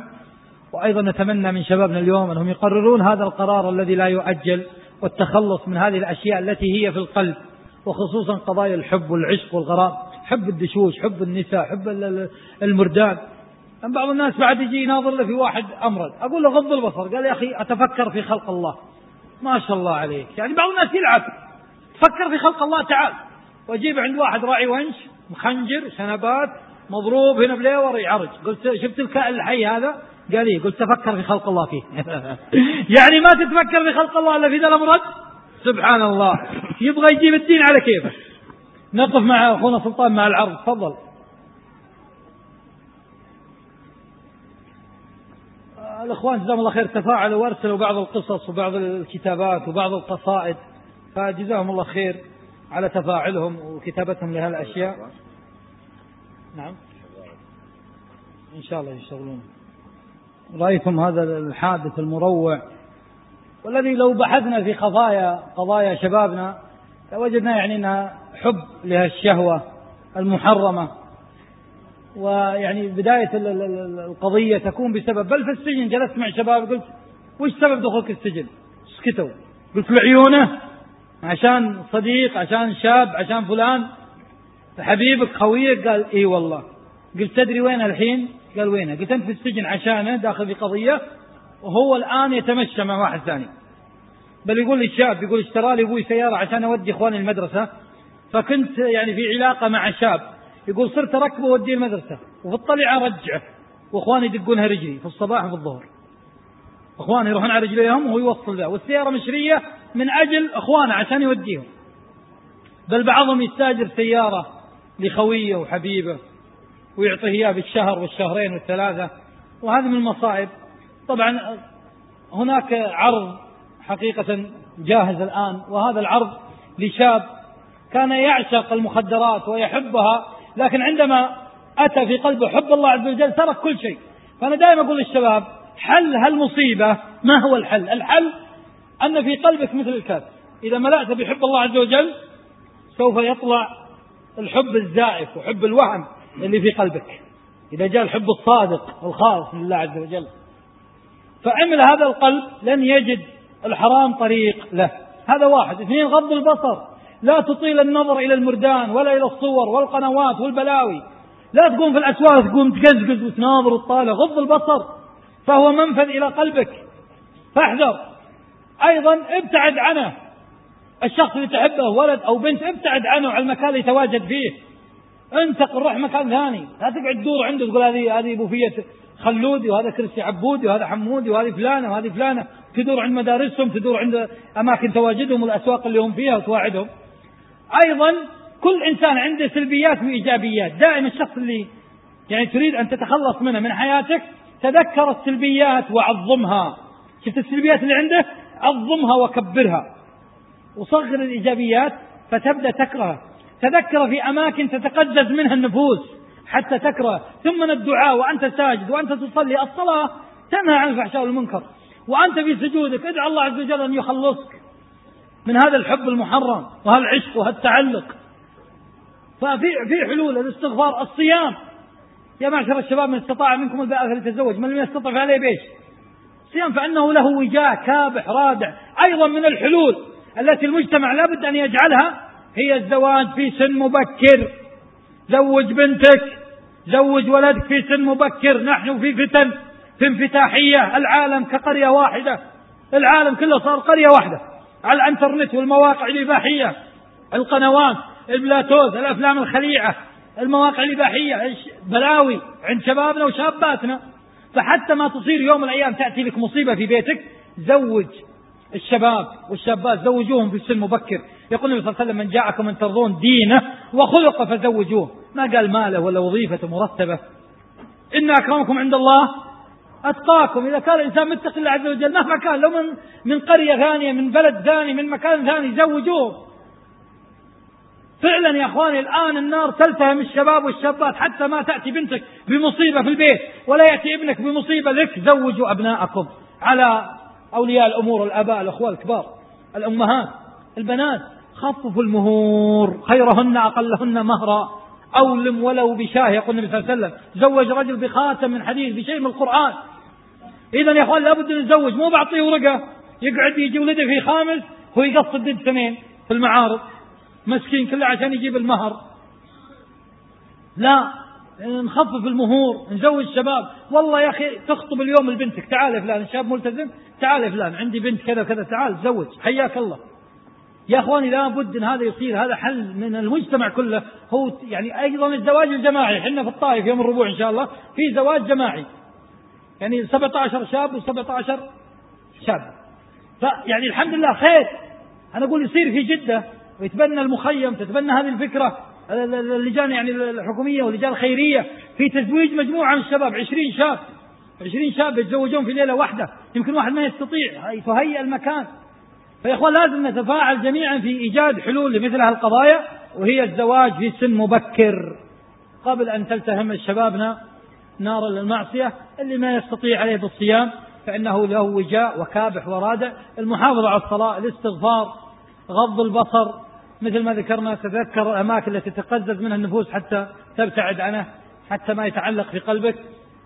وأيضا نتمنى من شبابنا اليوم أنهم يقررون هذا القرار الذي لا يؤجل والتخلص من هذه الأشياء التي هي في القلب وخصوصا قضايا الحب والعشق والغرام حب الدشوش حب النساء حب المردان بعض الناس بعد يجي يناظر له في واحد أمرد أقول له غض البصر قال يا أخي أتفكر في خلق الله. ما شاء الله عليك. يعني بعض الناس يلعب. فكر في خلق الله تعالى وأجيب عند واحد راعي ونش مخنجر شنبات مضروب هنا بليور يعرج. قلت شفت الكائن الحي هذا؟ قال لي قلت تفكر في خلق الله فيه. يعني ما تتفكر في خلق الله إلا في ذا الامرد سبحان الله. يبغى يجيب الدين على كيفه. نقف مع أخونا سلطان مع العرض. تفضل. الأخوان جزاهم الله خير تفاعلوا وارسلوا بعض القصص وبعض الكتابات وبعض القصائد فجزاهم الله خير. على تفاعلهم وكتابتهم لهالاشياء نعم. إن شاء الله يشتغلون. رأيتم هذا الحادث المروع والذي لو بحثنا في قضايا قضايا شبابنا لوجدنا يعني إنها حب لهالشهوة المحرمة. ويعني بداية القضية تكون بسبب بل في السجن جلست مع شباب قلت وش سبب دخولك السجن؟ سكتوا. قلت لعيونه عشان صديق عشان شاب عشان فلان. حبيبك خويك قال إي والله. قلت تدري وين الحين؟ قال وينه؟ قلت أنت في السجن عشانه داخل في قضية وهو الآن يتمشى مع واحد ثاني. بل يقول لي الشاب يقول اشترى لي أبوي سيارة عشان أودي إخواني المدرسة؟ فكنت يعني في علاقة مع شاب. يقول صرت أركبه وأوديه المدرسة وفي الطلعة أرجعه وإخواني يدقونها رجلي في الصباح وفي الظهر. إخواني يروحون على رجليهم وهو يوصل ذا والسيارة مشرية من أجل إخوانه عشان يوديهم. بل بعضهم يستاجر سيارة لخويه وحبيبه ويعطيه إياه بالشهر والشهرين والثلاثة. وهذه من المصائب. طبعا هناك عرض حقيقة جاهز الآن وهذا العرض لشاب كان يعشق المخدرات ويحبها لكن عندما أتى في قلبه حب الله عز وجل ترك كل شيء. فأنا دائما أقول للشباب حل هالمصيبة ما هو الحل؟ الحل أن في قلبك مثل الكاس إذا ملأت بحب الله عز وجل سوف يطلع الحب الزائف وحب الوهم اللي في قلبك. إذا جاء الحب الصادق الخالص لله عز وجل. فعمل هذا القلب لن يجد الحرام طريق له. هذا واحد. اثنين غض البصر. لا تطيل النظر إلى المردان ولا إلى الصور والقنوات والبلاوي. لا تقوم في الأسواق تقوم تقزقز وتناظر وتطالع غض البصر. فهو منفذ إلى قلبك. فاحذر. أيضا ابتعد عنه. الشخص اللي تحبه ولد أو بنت ابتعد عنه على المكان اللي يتواجد فيه. انتقل روح مكان ثاني. لا تقعد تدور عنده تقول هذه هذه بوفية خلودي وهذا كرسي عبودي وهذا حمودي وهذه فلانة وهذه فلانة. تدور عند مدارسهم تدور عند أماكن تواجدهم والأسواق اللي هم فيها وتواعدهم. أيضا كل إنسان عنده سلبيات وإيجابيات. دائما الشخص اللي يعني تريد أن تتخلص منها من حياتك تذكر السلبيات وعظمها. شفت السلبيات اللي عنده؟ عظمها وكبرها. وصغر الإيجابيات فتبدأ تكرهها تذكر في أماكن تتقزز منها النفوس حتى تكره. ثم الدعاء وأنت ساجد وأنت تصلي. الصلاة تنهى عن الفحشاء والمنكر. وأنت في سجودك ادعى الله عز وجل أن يخلصك من هذا الحب المحرم وهالعشق وهالتعلق ففي في حلول الاستغفار الصيام. يا معشر الشباب من استطاع منكم الباء فليتزوج من لم يستطع فعليه بيش صيام فإنه له وجاه كابح رادع أيضا من الحلول التي المجتمع لا بد أن يجعلها هي الزواج في سن مبكر. زوج بنتك زوج ولدك في سن مبكر نحن في فتن في انفتاحية العالم كقرية واحدة العالم كله صار قرية واحدة على الإنترنت والمواقع الإباحية القنوات البلاتوز الأفلام الخليعة. المواقع الإباحية بلاوي عند شبابنا وشاباتنا. فحتى ما تصير يوم من الأيام تأتي لك مصيبة في بيتك زوج الشباب والشابات زوجوهم في سن مبكر. يقول النبي صلى الله عليه وسلم من جاءكم من ترضون دينه وخلقه فزوجوه. ما قال ماله ولا وظيفة مرتبة. إن أكرمكم عند الله أتقاكم. إذا كان الإنسان متقي الله عز وجل مهما كان لو من من قرية ثانية من بلد ثاني من مكان ثاني زوجوه. فعلا يا أخواني الآن النار تلتهم الشباب والشابات حتى ما تأتي بنتك بمصيبة في البيت ولا يأتي ابنك بمصيبة. لك زوجوا أبناءكم على أولياء الأمور الآباء الأخوة الكبار الأمهات البنات. خففوا المهور خيرهن أقلهن مهرا. أولم ولو بشاه يقول النبي صلى الله عليه وسلم. زوج رجل بخاتم من حديد بشيء من القرآن. اذا يا أخوان لابد أن نزوج مو بعطيه ورقة. يقعد يجي ولده في خامس هو يقصد ضد سنين في المعارض. مسكين كله عشان يجيب المهر. لا نخفف المهور نزوج الشباب. والله يا أخي تخطب اليوم لبنتك. تعال يا فلان شاب ملتزم. تعال يا فلان عندي بنت كذا كذا تعال تزوج. حياك الله. يا أخواني لابد إن هذا يصير. هذا حل من المجتمع كله. هو يعني أيضا الزواج الجماعي. إحنا في الطائف يوم الربوع إن شاء الله في زواج جماعي. يعني 17 شاب و17 شاب. فيعني الحمد لله خير. أنا أقول يصير في جدة. ويتبنى المخيم تتبنى هذه الفكرة اللجان يعني الحكومية واللجان الخيرية في تزويج مجموعة من الشباب عشرين شاب. عشرين شاب يتزوجون في ليلة واحدة يمكن واحد ما يستطيع تهيئ المكان. فيا إخوان لازم نتفاعل جميعا في إيجاد حلول لمثل هالقضايا وهي الزواج في سن مبكر. قبل أن تلتهم شبابنا نار المعصية اللي ما يستطيع عليه بالصيام فإنه له وجاء وكابح ورادع المحافظة على الصلاة الاستغفار غض البصر مثل ما ذكرنا تذكر الأماكن التي تقزز منها النفوس حتى تبتعد عنه حتى ما يتعلق في قلبك.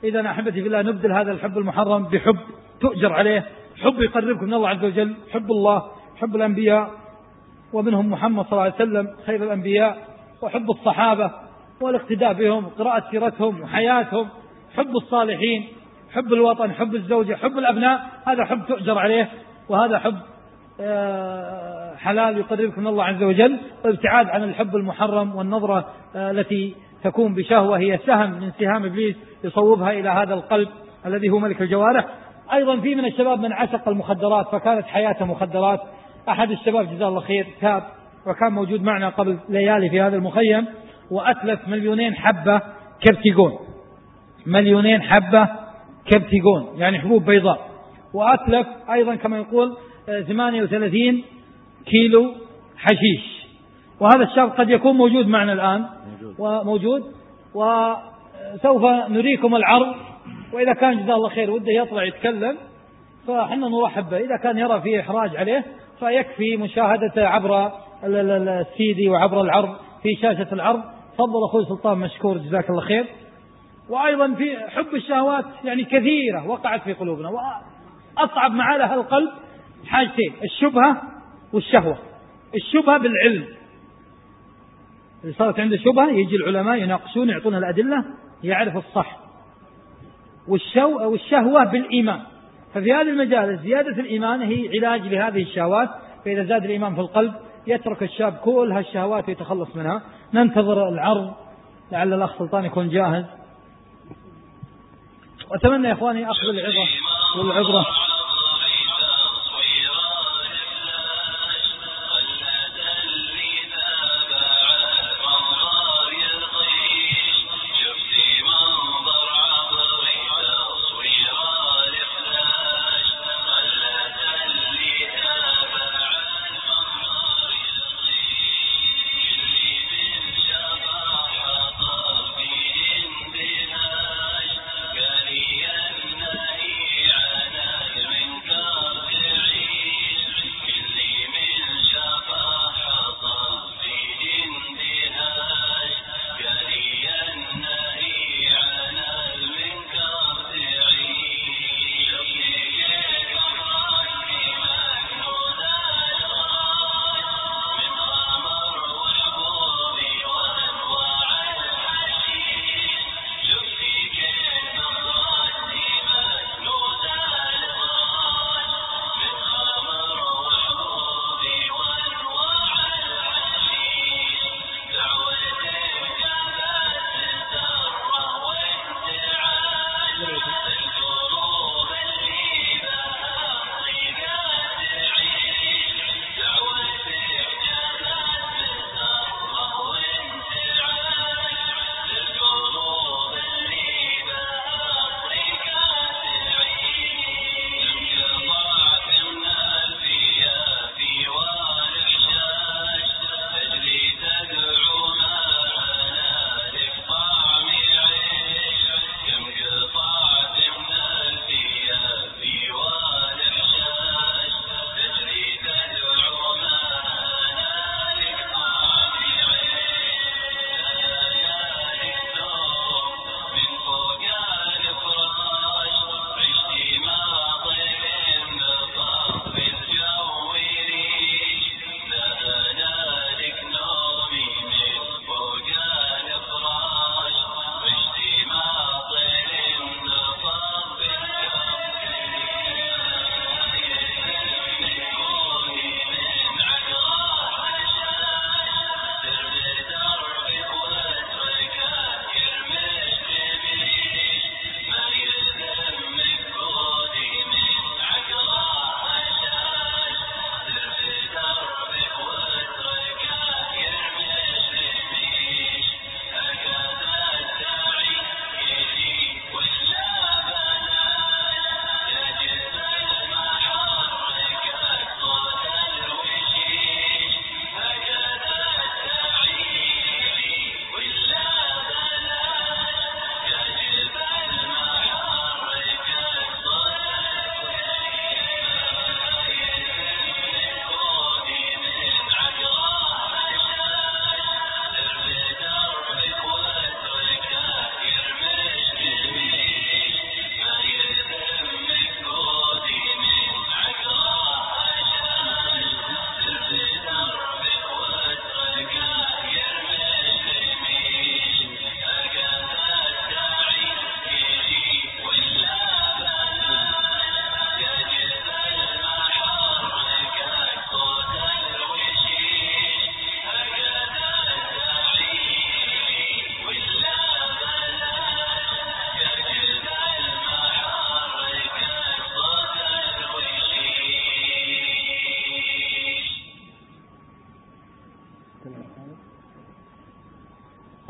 إذا أحبتي في الله نبدل هذا الحب المحرم بحب تؤجر عليه حب يقربكم من الله عز وجل حب الله حب الأنبياء. ومنهم محمد صلى الله عليه وسلم خير الأنبياء وحب الصحابة والاقتداء بهم قراءة سيرتهم وحياتهم حب الصالحين حب الوطن حب الزوجة حب الأبناء. هذا حب تؤجر عليه وهذا حب آه، حلال يقربك من الله عز وجل والابتعاد عن الحب المحرم والنظرة آه، التي تكون بشهوة هي سهم من سهام إبليس يصوبها إلى هذا القلب الذي هو ملك الجوارح. أيضا في من الشباب من عشق المخدرات فكانت حياته مخدرات. أحد الشباب جزاه الله خير تاب وكان موجود معنا قبل ليالي في هذا المخيم وأتلف مليونين حبة كبتيجون. مليونين حبة كبتيجون يعني حبوب بيضاء. وأتلف أيضا كما يقول 38 كيلو حشيش. وهذا الشاب قد يكون موجود معنا الآن. وموجود. وسوف نريكم العرض. وإذا كان جزاه الله خير وده يطلع يتكلم فحنا نرحب به. إذا كان يرى فيه إحراج عليه فيكفي مشاهدته عبر السيدي وعبر العرض في شاشة العرض. تفضل أخوي سلطان مشكور جزاك الله خير. وأيضا في حب الشهوات يعني كثيرة وقعت في قلوبنا وأصعب معالها القلب حاجتين الشبهة والشهوة. الشبهة بالعلم. اللي صارت عنده شبهة يجي العلماء يناقشون يعطون الأدلة يعرف الصح. والشو والشهوة بالإيمان. ففي هذه المجال زيادة الإيمان هي علاج لهذه الشهوات. فإذا زاد الإيمان في القلب يترك الشاب كل هالشهوات ويتخلص منها. ننتظر العرض لعل الأخ سلطان يكون جاهز. وأتمنى يا إخواني أخذ العظة والعبرة.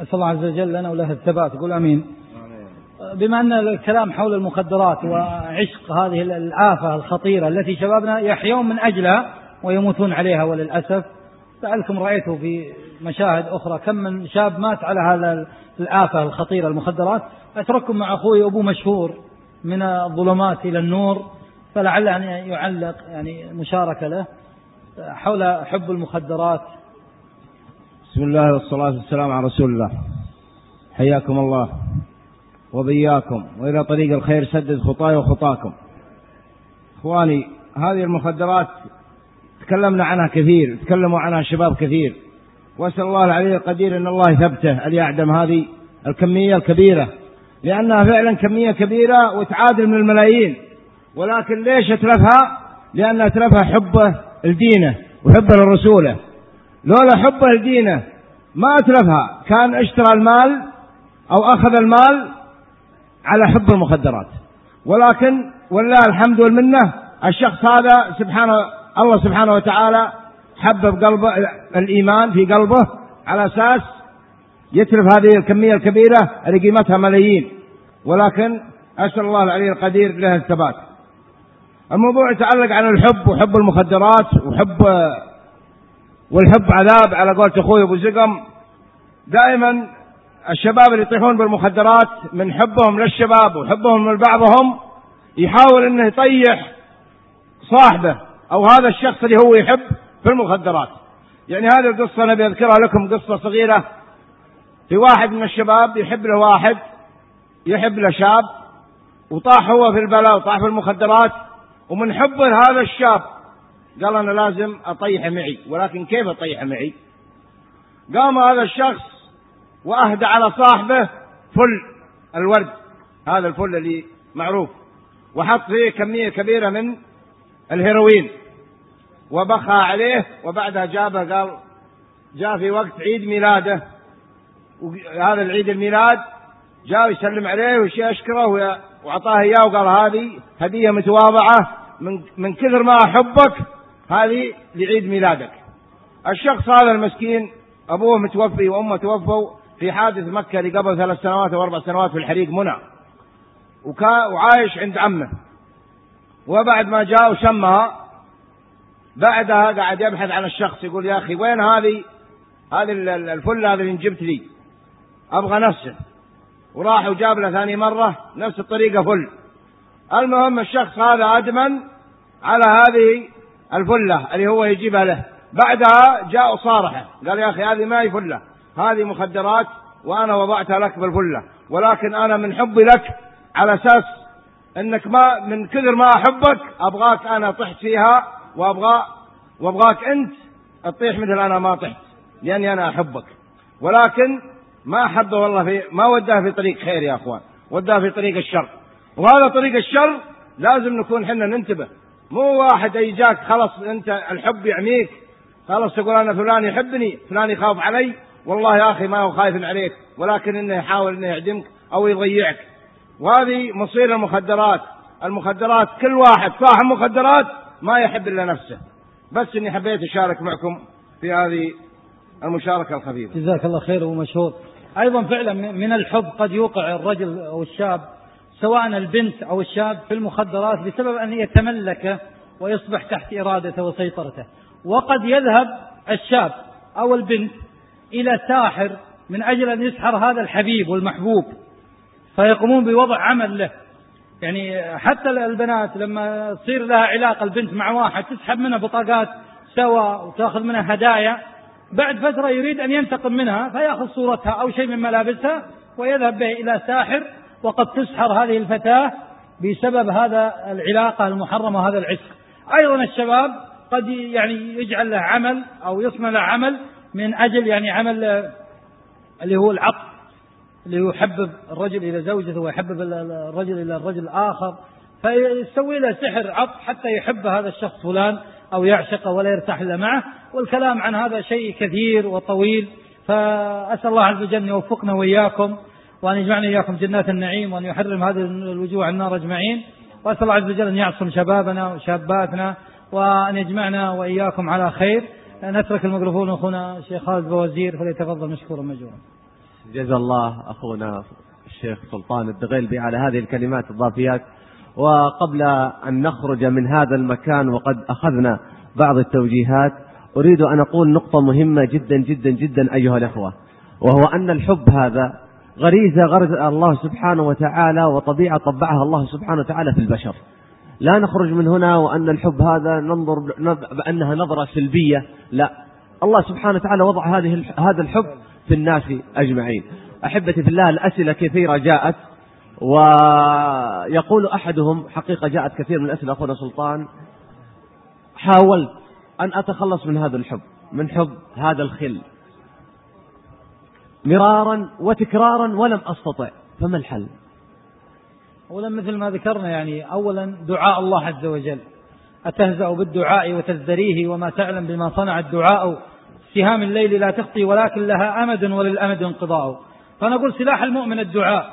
أسأل الله عز وجل لنا وله الثبات يقول أمين. بما أن الكلام حول المخدرات وعشق هذه الآفة الخطيرة التي شبابنا يحيون من أجلها ويموتون عليها وللأسف لعلكم رأيتوا في مشاهد أخرى كم من شاب مات على هذا الآفة الخطيرة المخدرات؟ أترككم مع أخوي أبو مشهور من الظلمات إلى النور فلعل أن يعلق يعني مشاركة له حول حب المخدرات بسم الله والصلاة والسلام على رسول الله. حياكم الله وبياكم وإلى طريق الخير سدد خطاي وخطاكم. إخواني هذه المخدرات تكلمنا عنها كثير تكلموا عنها شباب كثير. وأسأل الله العلي القدير أن الله يثبته أن يعدم هذه الكمية الكبيرة. لأنها فعلا كمية كبيرة وتعادل من الملايين. ولكن ليش أتلفها؟ لأن أتلفها حبه لدينه وحبه لرسوله. لولا حبه لدينه ما أتلفها. كان اشترى المال أو أخذ المال على حب المخدرات. ولكن والله الحمد والمنة الشخص هذا سبحانه الله سبحانه وتعالى حبب قلبه الإيمان في قلبه على أساس يتلف هذه الكمية الكبيرة اللي قيمتها ملايين. ولكن أسأل الله العلي القدير له الثبات. الموضوع يتعلق عن الحب وحب المخدرات وحب والحب عذاب على قولة أخوي أبو زقم. دائما الشباب اللي يطيحون بالمخدرات من حبهم للشباب وحبهم لبعضهم يحاول إنه يطيح صاحبه أو هذا الشخص اللي هو يحب في المخدرات. يعني هذه القصة نبي أذكرها لكم قصة صغيرة. في واحد من الشباب يحب له واحد يحب له شاب وطاح هو في البلاء وطاح في المخدرات ومن حبه لهذا الشاب قال أنا لازم أطيحه معي ولكن كيف أطيحه معي؟ قام هذا الشخص وأهدى على صاحبه فل الورد هذا الفل اللي معروف وحط فيه كمية كبيرة من الهيروين وبخى عليه وبعدها جابه قال جاء في وقت عيد ميلاده وهذا العيد الميلاد جاء يسلم عليه ويشكره وأعطاه إياه وقال هذه هدية متواضعة من من كثر ما أحبك هذه لعيد ميلادك. الشخص هذا المسكين أبوه متوفي وأمه توفوا في حادث مكة اللي قبل ثلاث سنوات أو أربع سنوات في الحريق منى. وعايش عند عمه. وبعد ما جاء وشمها بعدها قاعد يبحث عن الشخص يقول يا أخي وين هذه هذه الفلة هذه اللي جبت لي أبغى نفسه وراح وجاب له ثاني مرة نفس الطريقة فل المهم الشخص هذا أدمن على هذه الفلة اللي هو يجيبها له. بعدها جاء وصارحه قال يا أخي هذه ما هي فلة. هذه مخدرات وأنا وضعتها لك بالفلة. ولكن أنا من حبي لك على أساس أنك ما من كثر ما أحبك أبغاك أنا طحت فيها وأبغى وأبغاك أنت تطيح مثل أنا ما طحت. لأني أنا أحبك. ولكن ما أحبه والله في ما وداه في طريق خير يا أخوان. وداه في طريق الشر. وهذا طريق الشر لازم نكون حنا ننتبه. مو واحد يجاك خلص أنت الحب يعميك خلص تقول أنا فلان يحبني فلان يخاف علي. والله يا أخي ما هو خايف عليك ولكن إنه يحاول إنه يعدمك أو يضيعك. وهذه مصير المخدرات. المخدرات كل واحد صاحب مخدرات ما يحب إلا نفسه. بس إني حبيت أشارك معكم في هذه المشاركة الخفيفة. جزاك الله خير ومشهور أيضا فعلا من الحب قد يوقع الرجل أو الشاب سواء البنت أو الشاب في المخدرات بسبب أن يتملكه ويصبح تحت إرادته وسيطرته. وقد يذهب الشاب أو البنت إلى ساحر من أجل أن يسحر هذا الحبيب والمحبوب فيقومون بوضع عمل له. يعني حتى البنات لما تصير لها علاقة البنت مع واحد تسحب منها بطاقات سوا وتأخذ منها هدايا بعد فترة يريد أن ينتقم منها فيأخذ صورتها أو شيء من ملابسها ويذهب به إلى ساحر وقد تسحر هذه الفتاة بسبب هذا العلاقة المحرمة وهذا العشق أيضا الشباب قد يعني يجعل له عمل أو يصنع له عمل من أجل يعني عمل اللي هو العطف اللي هو يحبب الرجل إلى زوجته ويحبب الرجل إلى الرجل الآخر فيسوي له سحر عطف حتى يحب هذا الشخص فلان أو يعشقه ولا يرتاح إلا معه. والكلام عن هذا شيء كثير وطويل فأسأل الله عز وجل أن يوفقنا وإياكم. وأن يجمعنا إياكم جنات النعيم وأن يحرم هذه الوجوه عن النار أجمعين. وأسأل الله عز وجل أن يعصم شبابنا وشاباتنا وأن يجمعنا وإياكم على خير. نترك الميكروفون أخونا الشيخ خالد بوزير فليتفضل مشكورا مجورا جزا الله أخونا الشيخ سلطان الدغيلبي على هذه الكلمات الضافيات. وقبل أن نخرج من هذا المكان وقد أخذنا بعض التوجيهات أريد أن أقول نقطة مهمة جدا جدا جدا أيها الأخوة وهو أن الحب هذا غريزة غرز الله سبحانه وتعالى وطبيعة طبعها الله سبحانه وتعالى في البشر. لا نخرج من هنا وأن الحب هذا ننظر بأنها نظرة سلبية لا. الله سبحانه وتعالى وضع هذه هذا الحب في الناس أجمعين. أحبتي في الله الأسئلة كثيرة جاءت ويقول أحدهم حقيقة جاءت كثير من الأسئلة أخونا سلطان. حاولت أن أتخلص من هذا الحب من حب هذا الخل. مرارا وتكرارا ولم أستطع. فما الحل؟ أولا مثل ما ذكرنا يعني أولا دعاء الله عز وجل. أتهزأ بالدعاء وتزدريه وما تعلم بما صنع الدعاء. سهام الليل لا تخطي ولكن لها أمد وللأمد انقضاء. فنقول سلاح المؤمن الدعاء.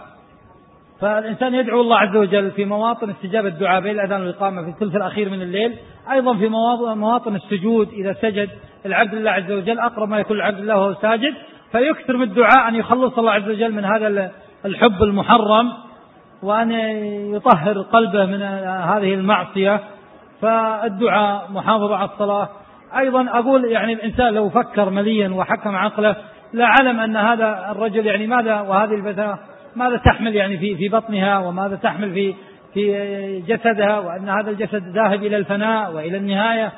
فالإنسان يدعو الله عز وجل في مواطن استجابة الدعاء بين الأذان والإقامة في الثلث الأخير من الليل. أيضا في مواطن السجود إذا سجد العبد لله عز وجل أقرب ما يكون العبد الله وهو ساجد فيكثر من الدعاء أن يخلص الله عز وجل من هذا الحب المحرم وأن يطهر قلبه من هذه المعصية. فالدعاء محافظة على الصلاة. أيضا أقول يعني الإنسان لو فكر مليا وحكم عقله لعلم أن هذا الرجل يعني ماذا وهذه الفتاة ماذا تحمل يعني في في بطنها وماذا تحمل في في جسدها وأن هذا الجسد ذاهب إلى الفناء وإلى النهاية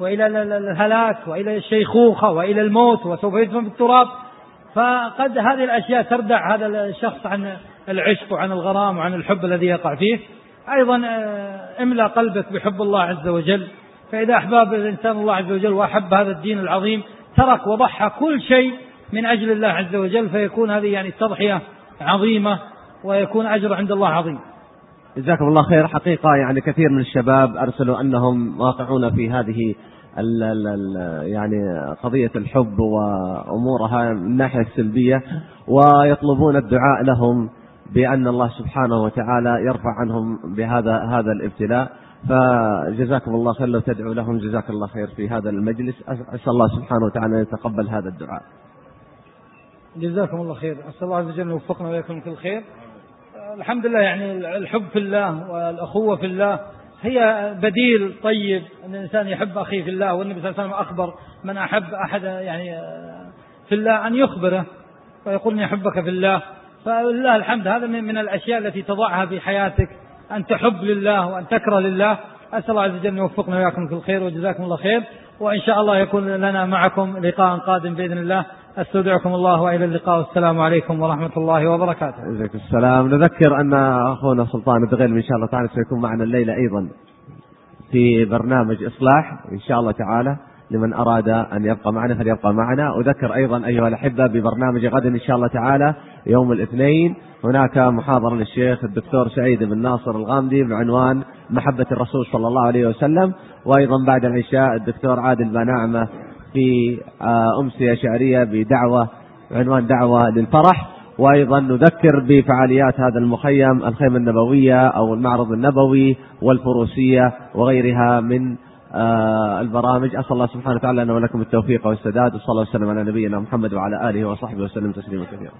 وإلى الهلاك وإلى الشيخوخة وإلى الموت وسوف يدفن في التراب. فقد هذه الأشياء تردع هذا الشخص عن العشق وعن الغرام وعن الحب الذي يقع فيه. أيضا آه، املأ قلبك بحب الله عز وجل. فإذا أحباب الإنسان الله عز وجل وأحب هذا الدين العظيم ترك وضحى كل شيء من أجل الله عز وجل فيكون هذه يعني تضحية عظيمة ويكون أجر عند الله عظيم. جزاكم الله خير. حقيقة يعني كثير من الشباب أرسلوا أنهم واقعون في هذه ال ال يعني قضية الحب وأمورها من الناحية السلبية ويطلبون الدعاء لهم بأن الله سبحانه وتعالى يرفع عنهم بهذا هذا الابتلاء. فجزاكم الله خير لو تدعو لهم جزاك الله خير في هذا المجلس. أسأل الله سبحانه وتعالى أن يتقبل هذا الدعاء. جزاكم الله خير. أسأل الله عز وجل يوفقنا وإياكم كل خير. الحمد لله يعني الحب في الله والأخوة في الله هي بديل طيب أن الإنسان يحب أخيه في الله والنبي صلى الله عليه وسلم أخبر من أحب أحد يعني في الله أن يخبره ويقول إني أحبك في الله. فلله الحمد هذا من الأشياء التي تضعها في حياتك أن تحب لله وأن تكره لله. أسأل الله عز وجل أن يوفقنا وإياكم في الخير وجزاكم الله خير وإن شاء الله يكون لنا معكم لقاء قادم بإذن الله. أستودعكم الله وإلى اللقاء. والسلام عليكم ورحمة الله وبركاته. جزاك السلام، نذكر أن أخونا سلطان الدغيل ان شاء الله تعالى سيكون معنا الليلة أيضا في برنامج إصلاح. إن شاء الله تعالى لمن أراد أن يبقى معنا فليبقى معنا، أذكر أيضا أيها الأحبة ببرنامج غد إن شاء الله تعالى يوم الاثنين. هناك محاضرة للشيخ الدكتور سعيد بن ناصر الغامدي بعنوان محبة الرسول صلى الله عليه وسلم، وأيضا بعد العشاء الدكتور عادل بناعمه في آه، أمسية شعرية بدعوة عنوان دعوة للفرح. وأيضا نذكر بفعاليات هذا المخيم الخيمة النبوية أو المعرض النبوي والفروسية وغيرها من آه، البرامج. أسأل الله سبحانه وتعالى لنا ولكم التوفيق والسداد. وصلى الله وسلم على نبينا محمد وعلى آله وصحبه وسلم تسليما كثيرا.